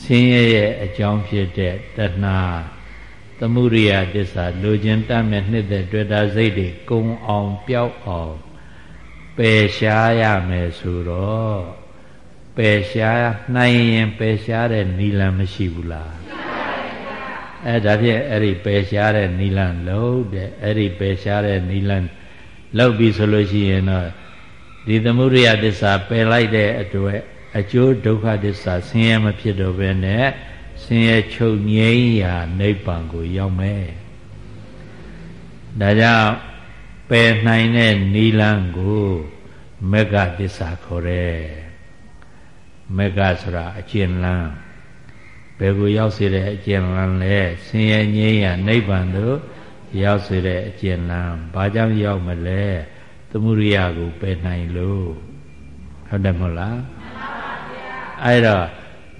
ဆင်းရဲရဲ့အကြောင်းဖြစ်တဲ့တဏှာသမုဒိယတစ္ဆာလူချင်းတတ်မဲ့နှစ်သက်တွေ့တာစိတ်တွေကုံအောင်ပျောက်အောင်ပယ်ရှားရမယ်ဆိုတော့ ပယ်ရှားနိုင်ရင်ပယ်ရှားတဲ့နီလန်မရှိဘူးလားအဲဒါဖြင့်အဲ့ဒီပယ်ရှားတဲ့နီလန်လုံးတဲ့အဲ့ဒီပယ်ရှားတဲ့နီလန်လောက်ပြီဆိုလို့ရှိရင်တော့ဒီသမုဒိယသစ္စာပယ်လိုက်တဲ့အတွက်အကျိုးဒုက္ခသစ္စာဆင်းရဲမဖြစ်တော့ဘဲနဲ့ဆင်းရဲချုပ်ငြိမ်းရာနိဗ္ဗာန်ကိုရောက်မယ်ဒါကြောင့်ပယ်နိုင်တဲ့နီလန်းကိုမက္ကသစ္စာခေါ်တယ် မက္ကဆိုတာအကျဉ်းလန်းဘယ်ကိုရောက်စေတဲ့အကျဉ်းလန်းလဲဆင်းရဲငြိမ်းရာနိဗ္ဗာန်သို့ရောက်စေတဲ့အကျဉ်းလန်းဘာကြောင့်ရောက်မလဲသမုဒိယကိုပယ်နိုင်လို့ဟုတ်တယ်မဟုတ်လားအဲ့တော့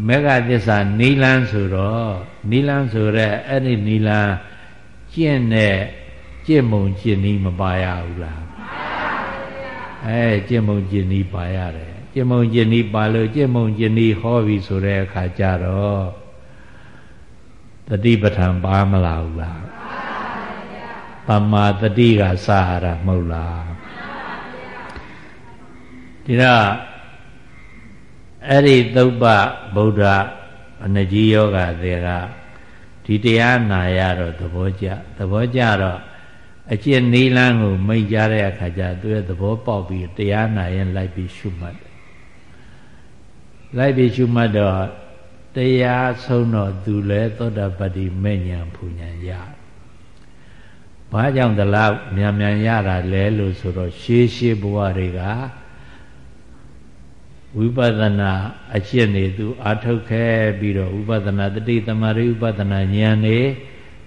မေဃသစ္စာနီလန်းဆိုတော့နီလန်းဆိုရဲအဲ့ဒီနီလန်းကျင့်တဲ့ကျင့်မုံကျင့်နီးမပါရဘူးလားအဲကျင့်မုံကျင့်နီးပါရတယ် ကျင့်မုံကျင့်နီးပါလို့ကျင့်မုံကျင့်နီးဟောပြီဆိုတဲ့အခါကျတော့တတိပဋ္ဌာန်ပါမလာဘူးလားပမာတတိကစာရတာမဟုတ်လားဒီတော့အဲ့ဒီသုပ္ပဗုဒ္ဓအနကြီးယောဂတွေကဒီတရားနာရတော့သဘောကျသဘောကျတော့အကျင့်နီလန်းကိုမိတ်ကြတဲ့အခါကျသူရဲ့သဘောပေါက်ပြီးတရားနာရင်လိုက်ပြီးရှုမှတ်တယ် လိုက်ပြီးရှုမှတ်တော့တရားဆုံးတော့သူလည်းသောတာပတ္တိမဲ့ညာဖူညာရဘာကြောင့်တလားမြန်မြန်ရတာလဲလို့ဆိုတော့ရှေးရှေးဘဝတွေကဝိပဿနာအကျင့်နေသူအာထုတ်ခဲ့ပြီးတော့ဝိပဿနာတတိသမารိဝိပဿနာဉာဏ်နေ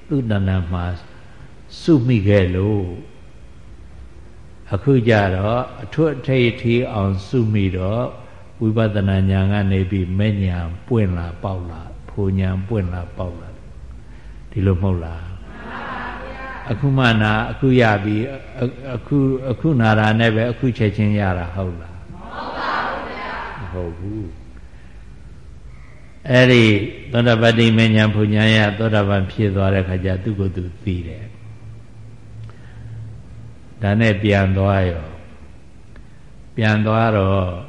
သူတဏ္ဍမှာစုမိခဲ့လို့အခုကြတော့အထွတ်အထိပ်ထီအောင်စုမိတော့ ဝိပဿနာဉာဏ်ကနေပြီးမဲ့ဉာဏ်ပွင့်လာပေါက်လာဖိုဉာဏ်ပွင့်လာပေါက်လာဒီလိုမဟုတ်လားအခုမှနာအခုရပြီအခုအခုနာတာနဲ့ပဲအခုချက်ချင်းရတာဟုတ်လားဟုတ်ဘူးအဲ့ဒီသောတာပတ္တိမဉ္ဇဉ်ဘုညာယသောတာပန်ဖြစ်သွားတဲ့ခါကျသူ့ကိုယ်သူသိတယ်ဒါနဲ့ပြန်သွားရောပြန်သွားတော့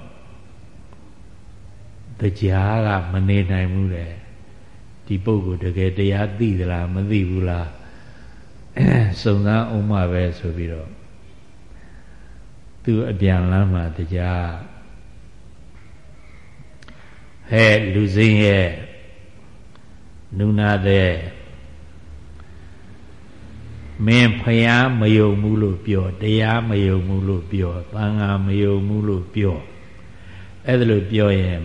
တရားကမနေနိုင်ဘူးတဲ့ဒီပုဂ္ဂိုလ်တကယ်တရားသိသလားမသိဘူးလားစုံစမ်းအောင်မှပဲဆိုပြီးတော့သူအပြန်လမ်းမှာတရားဟဲ့လူစင်းရဲ့နုနာတဲ့မင်းဖျားမယုံဘူးလို့ပြောတရားမယုံဘူးလို့ပြောသံဃာမယုံဘူးလို့ပြောအဲ့ဒါလို့ပြောရင်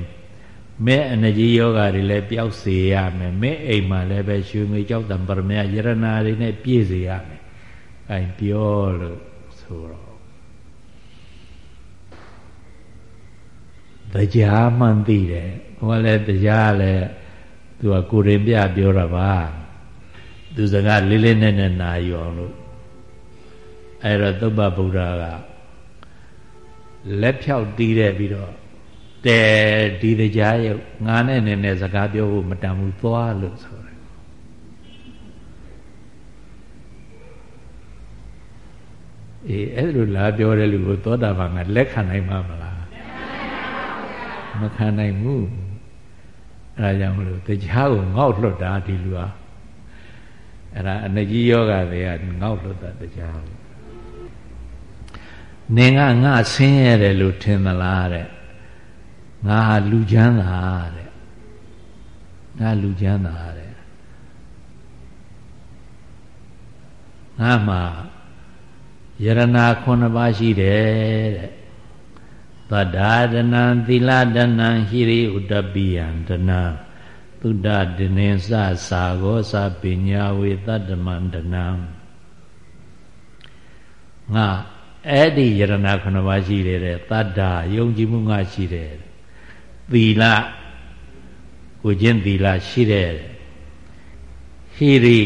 မဲအနကြီးယောဂတွေလည်းပျောက်စေရမယ်မဲအိမ်မှာလည်းပဲရွှေငွေကြောက်တံပရမယယရနာတွေနဲ့ပြည့်စေရမယ်။အဲပြောလို့ဆိုတော့တရားမှန်သိတယ်ဟိုကလည်းတရားလည်းသူကကိုရင်ပြပြောတာပါသူစကားလေးလေးနက်နက်နာယူအောင်လို့အဲ့တော့သုဘဗုဒ္ဓကလက်ဖြောက်တီးတဲ့ပြီးတော့ တဲဒီတရားရုပ်ငါနဲ့နည်းနည်းစကားပြောဖို့မတန်ဘူးသွားလို့ဆိုတယ်အေးအဲ့လိုလာပြောတဲ့လူကိုသောတာပန်ကလက်ခံနိုင်မှာမလားမခံနိုင်ဘူးအဲဒါကြောင့်မလို့တရားကိုငေါ့လွတ်တာဒီလူဟာအဲ့ဒါအနကြီးယောဂတွေကငေါ့လွတ်တာတရားနင်ကငါဆင်းရဲတယ်လို့ထင်သလားတဲ့ ငါဟာလူချမ်းသာတဲ့ငါလူချမ်းသာတဲ့ငါမှာယရနာ9ပါးရှိတယ်တဲ့သဒ္ဒါဒနံသီလဒနံဟိရိဥတပိယံဒနံသုဒ္ဓဒနေသသာဂောသပညာဝေတတ္တမန္တနံငါအဲ့ဒီယရနာ9ပါးရှိတယ်တဲ့သတ္တာယုံကြည်မှုငါရှိတယ် သီလကိုချင်းသီလရှိတယ်ဟိရိ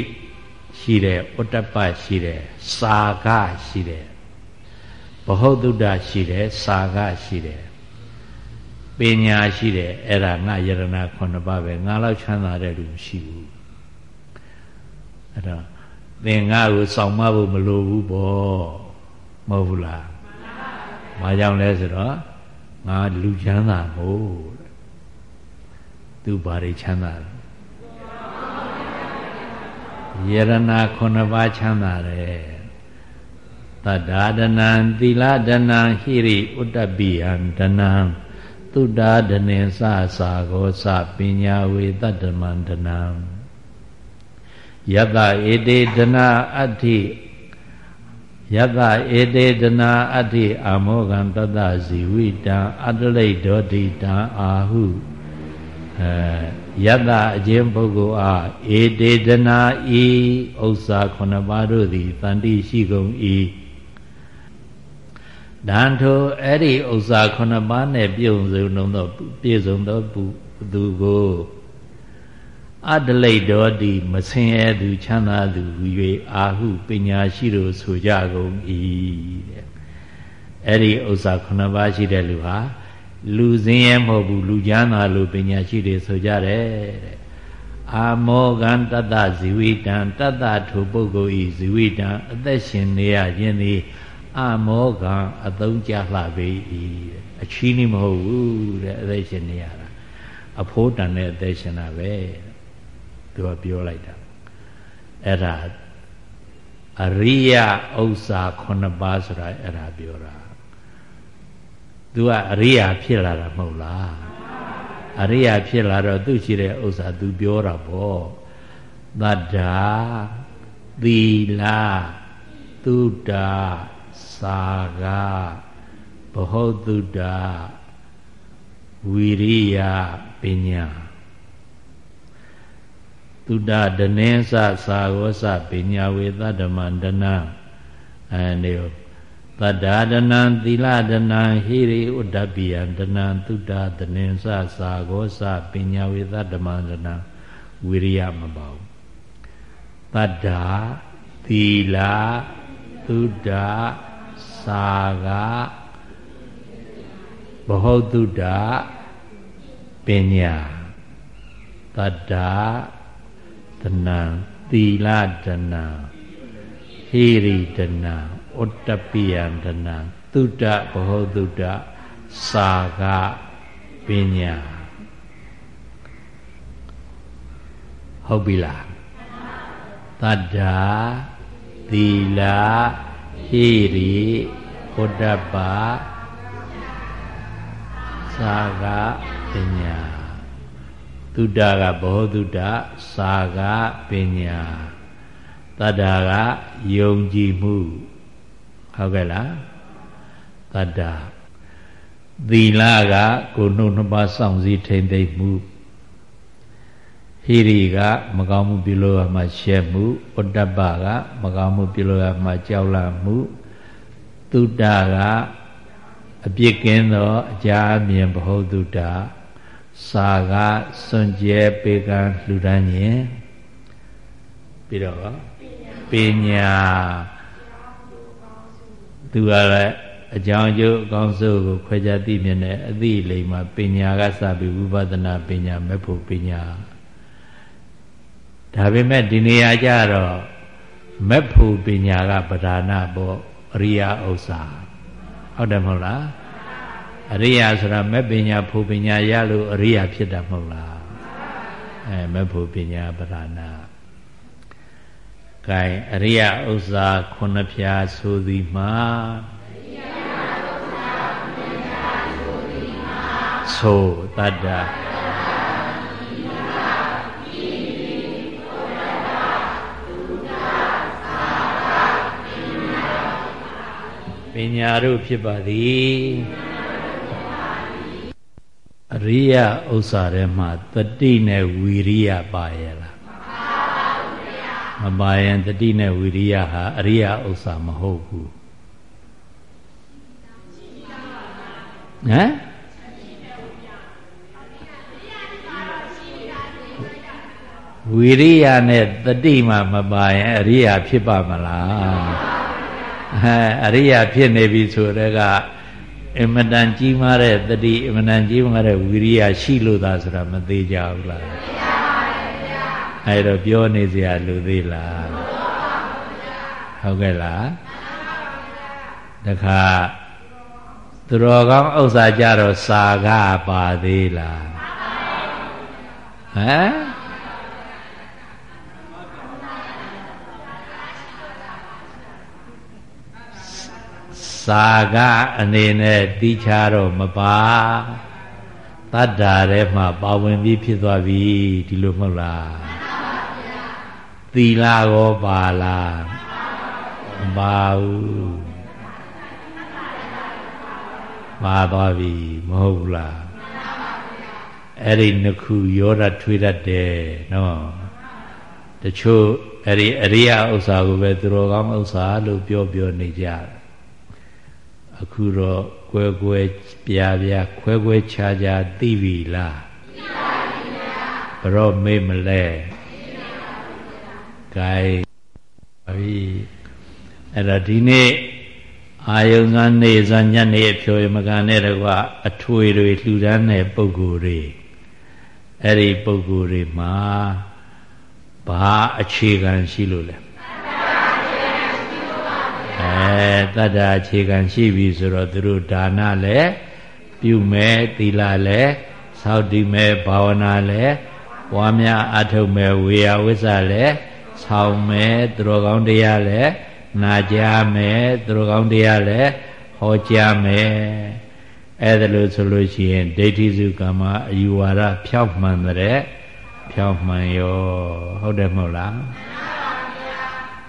ရှိတယ်ဥတ္တပရှိတယ်စာကရှိတယ်ဘဟုတုတ္တရှိတယ်စာကရှိတယ်ပညာရှိတယ်အဲ့ဒါငါယရဏ9ပါးပဲငါလောက်ချမ်းသာတဲ့လူမရှိဘူးအဲ့တော့သင်ငါကိုစောင့်မဖို့မလိုဘူးပေါ့မဟုတ်ဘူးလားမှန်ပါပါဘာကြောင့်လဲဆိုတော့ ငါလူချမ်းသာမို့သူဘာတွေချမ်းသာလဲယရနာခုနှစ်ပါးချမ်းသာတယ်တတ္တာဒနံသီလဒနံဟိရိဥတ္တပိယံဒနံသုဒ္ဓဒနေသသာဂောသပညာဝေတတ္တမန္တနံယတဧတေဒနာအဋ္ဌိ ယတဧတေဒနာအဋ္ဌိအာမောကံတတဇီဝိတံအတလိတ်ဒောတိတံအာဟုအဲယတအခြင်းပုဂ္ဂိုလ်အားဧတေဒနာဤဥစ္စာခုနှစ်ပါးတို့သည်တန်တိရှိကုန်၏ဒန်ထိုအဲ့ဒီဥစ္စာခုနှစ်ပါးနဲ့ပြုံစုံသောပြည့်စုံသောသူကို အတလိတ်တော်ဒီမဆင်းရဲသူချမ်းသာသူ၍အာဟုပညာရှိတို့ဆိုကြကုန်၏တဲ့အဲ့ဒီဥစ္စာခုနှစ်ပါးရှိတဲ့လူဟာလူစင်းရဲမဟုတ်ဘူးလူချမ်းသာလို့ပညာရှိတွေဆိုကြတယ်တဲ့အာမောကံတတ္တဇီဝိတံတတ္တထိုပုဂ္ဂိုလ်ဤဇီဝိတံအသက်ရှင်နေရခြင်းသည်အာမောကံအသုံးကြလှပေ၏အချီးနှီးမဟုတ်ဘူးတဲ့အသက်ရှင်နေရတာအဖိုးတန်တဲ့အသက်ရှင်တာပဲ သူကပြောလိုက်တာအဲ့ဒါအရိယဥစ္စာ9ပါးဆိုတာအဲ့ဒါပြောတာသူကအရိယာဖြစ်လာတာမဟုတ်လားအရိယာဖြစ်လာတော့သူရှိတဲ့ဥစ္စာသူပြောတာပေါ့တတ္တာသီလသုဒ္ဓစာကဘဟုတုဒ္ဓဝီရိယပညာ သုဒ္ဓဒနေသသာဝသပညာဝေသတ္တမန္တနာအဲဒီတတ္တာဒနံသီလဒနံဟိရိဥဒ္ဒပိယံဒနံသုဒ္ဓဒနေသသာဂောသပညာဝေသတ္တမန္တနာဝီရိယမပေါ့တတ္တာသီလသုဒ္ဓသာကဘဟုတုဒ္ဓပညာတတ္တာ တဏံသီလတဏံဟိရိတဏံဥတ္တပိယံတဏံသုဒ္ဓဘဟုတုဒ္ဓစာကပညာဟုတ်ပြီလားတတ္တာသီလဟိရိဥဒ္ဒပစာကပညာ သုဒ္ဓကဘောသုဒ္ဓစာကပညာတတ္တာကယုံကြည်မှုဟုတ်ကဲ့လားတတ္တာသီလကကိုနှုတ်နှစ်ပါးစောင့်စည်းထိမ့်သိမ့်မှုဟိရိကမကောင်းမှုပြုလို့ရမှရှက်မှုဥတ္တပကမကောင်းမှုပြုလို့ရမှကြောက်လန့်မှုသုတ္တကအပြစ်ကင်းသောအကြာအမြင်ဘဟုတုတ္တ စာကစွန့်ကြဲပေကံလှူဒန်းခြင်းပြီးတော့ပညာသူကလည်းအကြောင်းကျိုးအကောင်းဆုံးကိုခွဲခြားသိမြင်တဲ့အသည့်လိမ္မာပညာကစပြီးဝိပဿနာပညာမဲ့ဖို့ပညာဒါပေမဲ့ဒီနေရာကျတော့မဲ့ဖို့ပညာကပဓာနာပေါ့အရိယာဥစ္စာဟုတ်တယ်မဟုတ်လား အရိယာဆိုတာမဲ့ပညာဖို့ပညာရလို့အရိယာဖြစ်တာမဟုတ်လားအဲမဲ့ဖို့ပညာပဓာနာကဲအရိယဥစ္စာခုနှစ်ဖြာဆိုသည်မှာဆိုတတ္တပညာတို့ဖြစ်ပါသည်အ ရိယဥစ္စာထဲမှာတတိနဲ့ဝီရိယပါရဲ့လားမပါရင်တတိနဲ့ဝီရိယဟာအရိယဥစ္စာမဟုတ်ဘူးဟမ်ဝီရိယနဲ့တတိမှမပါရင်အရိယာဖြစ်ပါမလားဟဲအရိယာဖြစ်နေပြီဆိုတော့က အင်မတန်ကြီးမားတဲ့တတိအင်မတန်ကြီးမားတဲ့ဝီရိယရှိလို့သာဆိုတာမသေးကြဘူးလားသိပါပါဘုရားအဲ့တော့ပြောနေစရာလူသေးလားဟုတ်ကဲ့လားတခါသူတော်ကောင်းဥစ္စာကြတော့စာကပါသေးလားဟမ် စာကအနေနဲ့တိချတော့မပါတတ္တာထဲမှာပါဝင်ပြီးဖြစ်သွားပြီဒီလိုမဟုတ်လားသီလရောပါလားမပါဘူးပါသွားပြီမဟုတ်လားအဲ့ဒီနှစ်ခုရောတာထွေးတတ်တယ်နော်တချို့အဲ့ဒီအရိယဥစ္စာကိုပဲသူတော်ကောင်းဥစ္စာလို့ပြောပြောနေကြတယ် အခုတော့ကွယ်ကွယ်ပြာပြာခွဲခွဲခြားခြားသိပြီလားသိပါပြီဗျာဘရောမေးမလဲသိပါပါဗျာ gain ပြီအဲ့ဒါဒီနေ့အာယုံကနေဇာညနေအဖြောမကန်တဲ့တကွအထွေတွေလှူဒန်းတဲ့ပုံကိုယ်တွေအဲ့ဒီပုံကိုယ်တွေမှာဘာအခြေခံရှိလို့လဲ အဲတတ္တာအခြေခံရှိပြီဆိုတော့သူတို့ဒါနလည်းပြုမယ်သီလလည်းသောက်တည်မယ်ဘာဝနာလည်းပွားများအထုတ်မယ်ဝေယဝိဇ္ဇလည်းဆောင်းမယ်သူတော်ကောင်းတရားလည်းနာကြားမယ်သူတော်ကောင်းတရားလည်းဟောကြားမယ်အဲ့ဒါလို့ဆိုလို့ရှိရင်ဒိဋ္ဌိစုကမ္မအယူဝါဒဖြောက်မှန်တဲ့ဖြောက်မှန်ရောဟုတ်တယ်မဟုတ်လားမှန်ပါဗျာ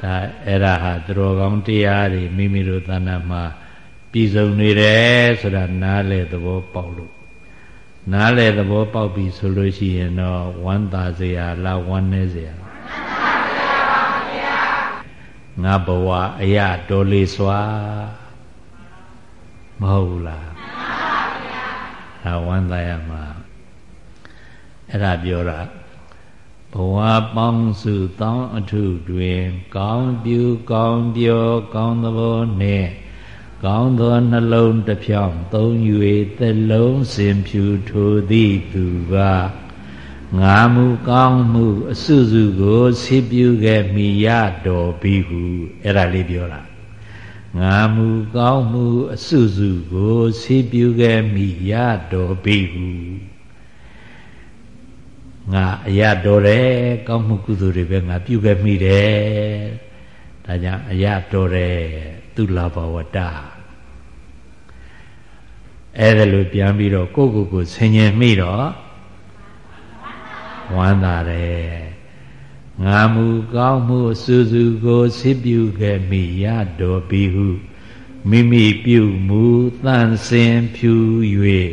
ဒါအဲ့ဒါဟာသူတော်ကောင်းတရားတွေမိမိတို့သဏ္ဍာန်မှာပြည်စုံနေတယ်ဆိုတာနားလေသဘောပေါက်လို့နားလေသဘောပေါက်ပြီဆိုလို့ရှိရင်တော့ဝမ်းသာစရာလားဝမ်းနည်းစရာငါဘဝအရာတော်လေးစွာမဟုတ်လားမှန်ပါဗျာဒါဝမ်းသာရမှာအဲ့ဒါပြောတာ ဘဝပေါင်းစုတောင်းအထုတွင် ကောင်းပြူကောင်းပြောကောင်းသဘောနှင့်ကောင်းသောနှလုံးတစ်ဖြောင်းသုံး၍သလုံးစင်ဖြူထိုသည့်သူကငါမူကောင်းမှု အစုစုကိုဆေးပြုခဲ့မိရတော်ပြီဟုအဲ့ဒါလေးပြောတာငါမူကောင်းမှု အစုစုကိုဆေးပြုခဲ့မိရတော်ပြီဟု ငါအရတော်တယ်ကောင်းမှုကုသိုလ်တွေပဲငါပြုခဲ့မိတယ်ဒါကြောင့်အရတော်တယ်သူလာဘဝတ္တအဲ့ဒါလိုပြန်ပြီးတော့ကိုယ့်ကိုယ်ကိုဆင်ញင်မိတော့ဝမ်းသာတယ်ငါမူကောင်းမှုစူးစူကိုစိပြုခဲ့မိရတော်ပြီဟုမိမိပြုမူတန်စင်ဖြူ၍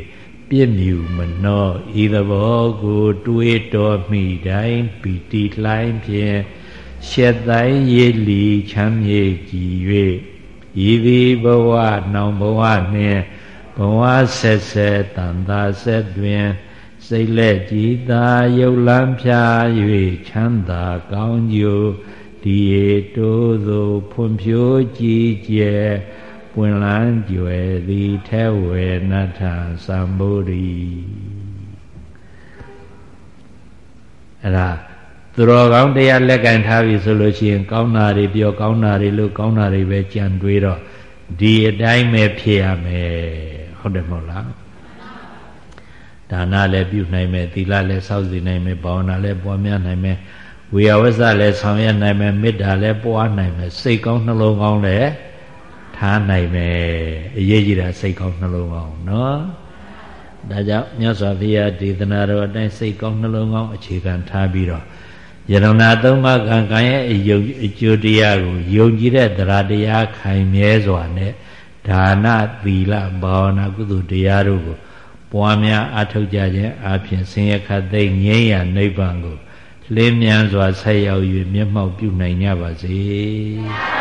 ပြည့်မြူမနှောဤသဘောကိုတွေးတော်မိတိုင်းပီတိလှိုင်းဖြင့်ရှက်တိုင်းရည်လီချမ်းမြေကြည်၍ဤသည်ဘဝနောင်ဘဝနှင့်ဘဝဆက်ဆက်တန်သာဆက်တွင်စိတ်လက်ကြည်သာယုတ်လန်းဖြာ၍ချမ်းသာကောင်းကျိုးဒီတိုးသို့ဖွံ့ဖြိုးကြည်ကျ ယ်ပွင့်လန်းကြွယ်သည်ထဲဝေနထသံဗုဒ္ဓီအဲ့ဒါသူတော်ကောင်းတရားလက်ကင်ထားပြီဆိုလို့ရှိရင် ကောင်းတာတွေပြောကောင်းတာတွေလို့ကောင်းတာတွေပဲကြံတွေးတော့ဒီအတိုင်းပဲဖြစ်ရမယ်ဟုတ်တယ်မဟုတ်လားဒါနလည်းပြုနိုင်မယ်သီလလည်းစောင့်စီနိုင်မယ်ဘာဝနာလည်းပွားများနိုင်မယ်ဝေယဝဆလည်းဆောင်ရွက်နိုင်မယ်မေတ္တာလည်းပွားနိုင်မယ်စိတ်ကောင်းနှလုံးကောင်းလည်း ထားနိုင်မယ်အရေးကြီးတာစိတ်ကောင်းနှလုံးကောင်းနော်ဒါကြောင့်မြတ်စွာဘုရားဒေသနာတော်အတိုင်းစိတ်ကောင်းနှလုံးကောင်းအခြေခံထားပြီးတော့ယရဏသုံးပါးကံကံရဲ့အယုံအကျိုးတရားကိုယုံကြည်တဲ့တရားတရားခိုင်မြဲစွာနဲ့ဒါနသီလဘာဝနာကုသိုလ်တရားတို့ကိုပွားများအထောက်ကြခြင်းအပြင်ဆင်းရဲခတ်သိငြိမ်းရာနိဗ္ဗာန်ကိုလင်းမြန်စွာဆက်ရောက်၍မျက်မှောက်ပြုနိုင်ကြပါစေ။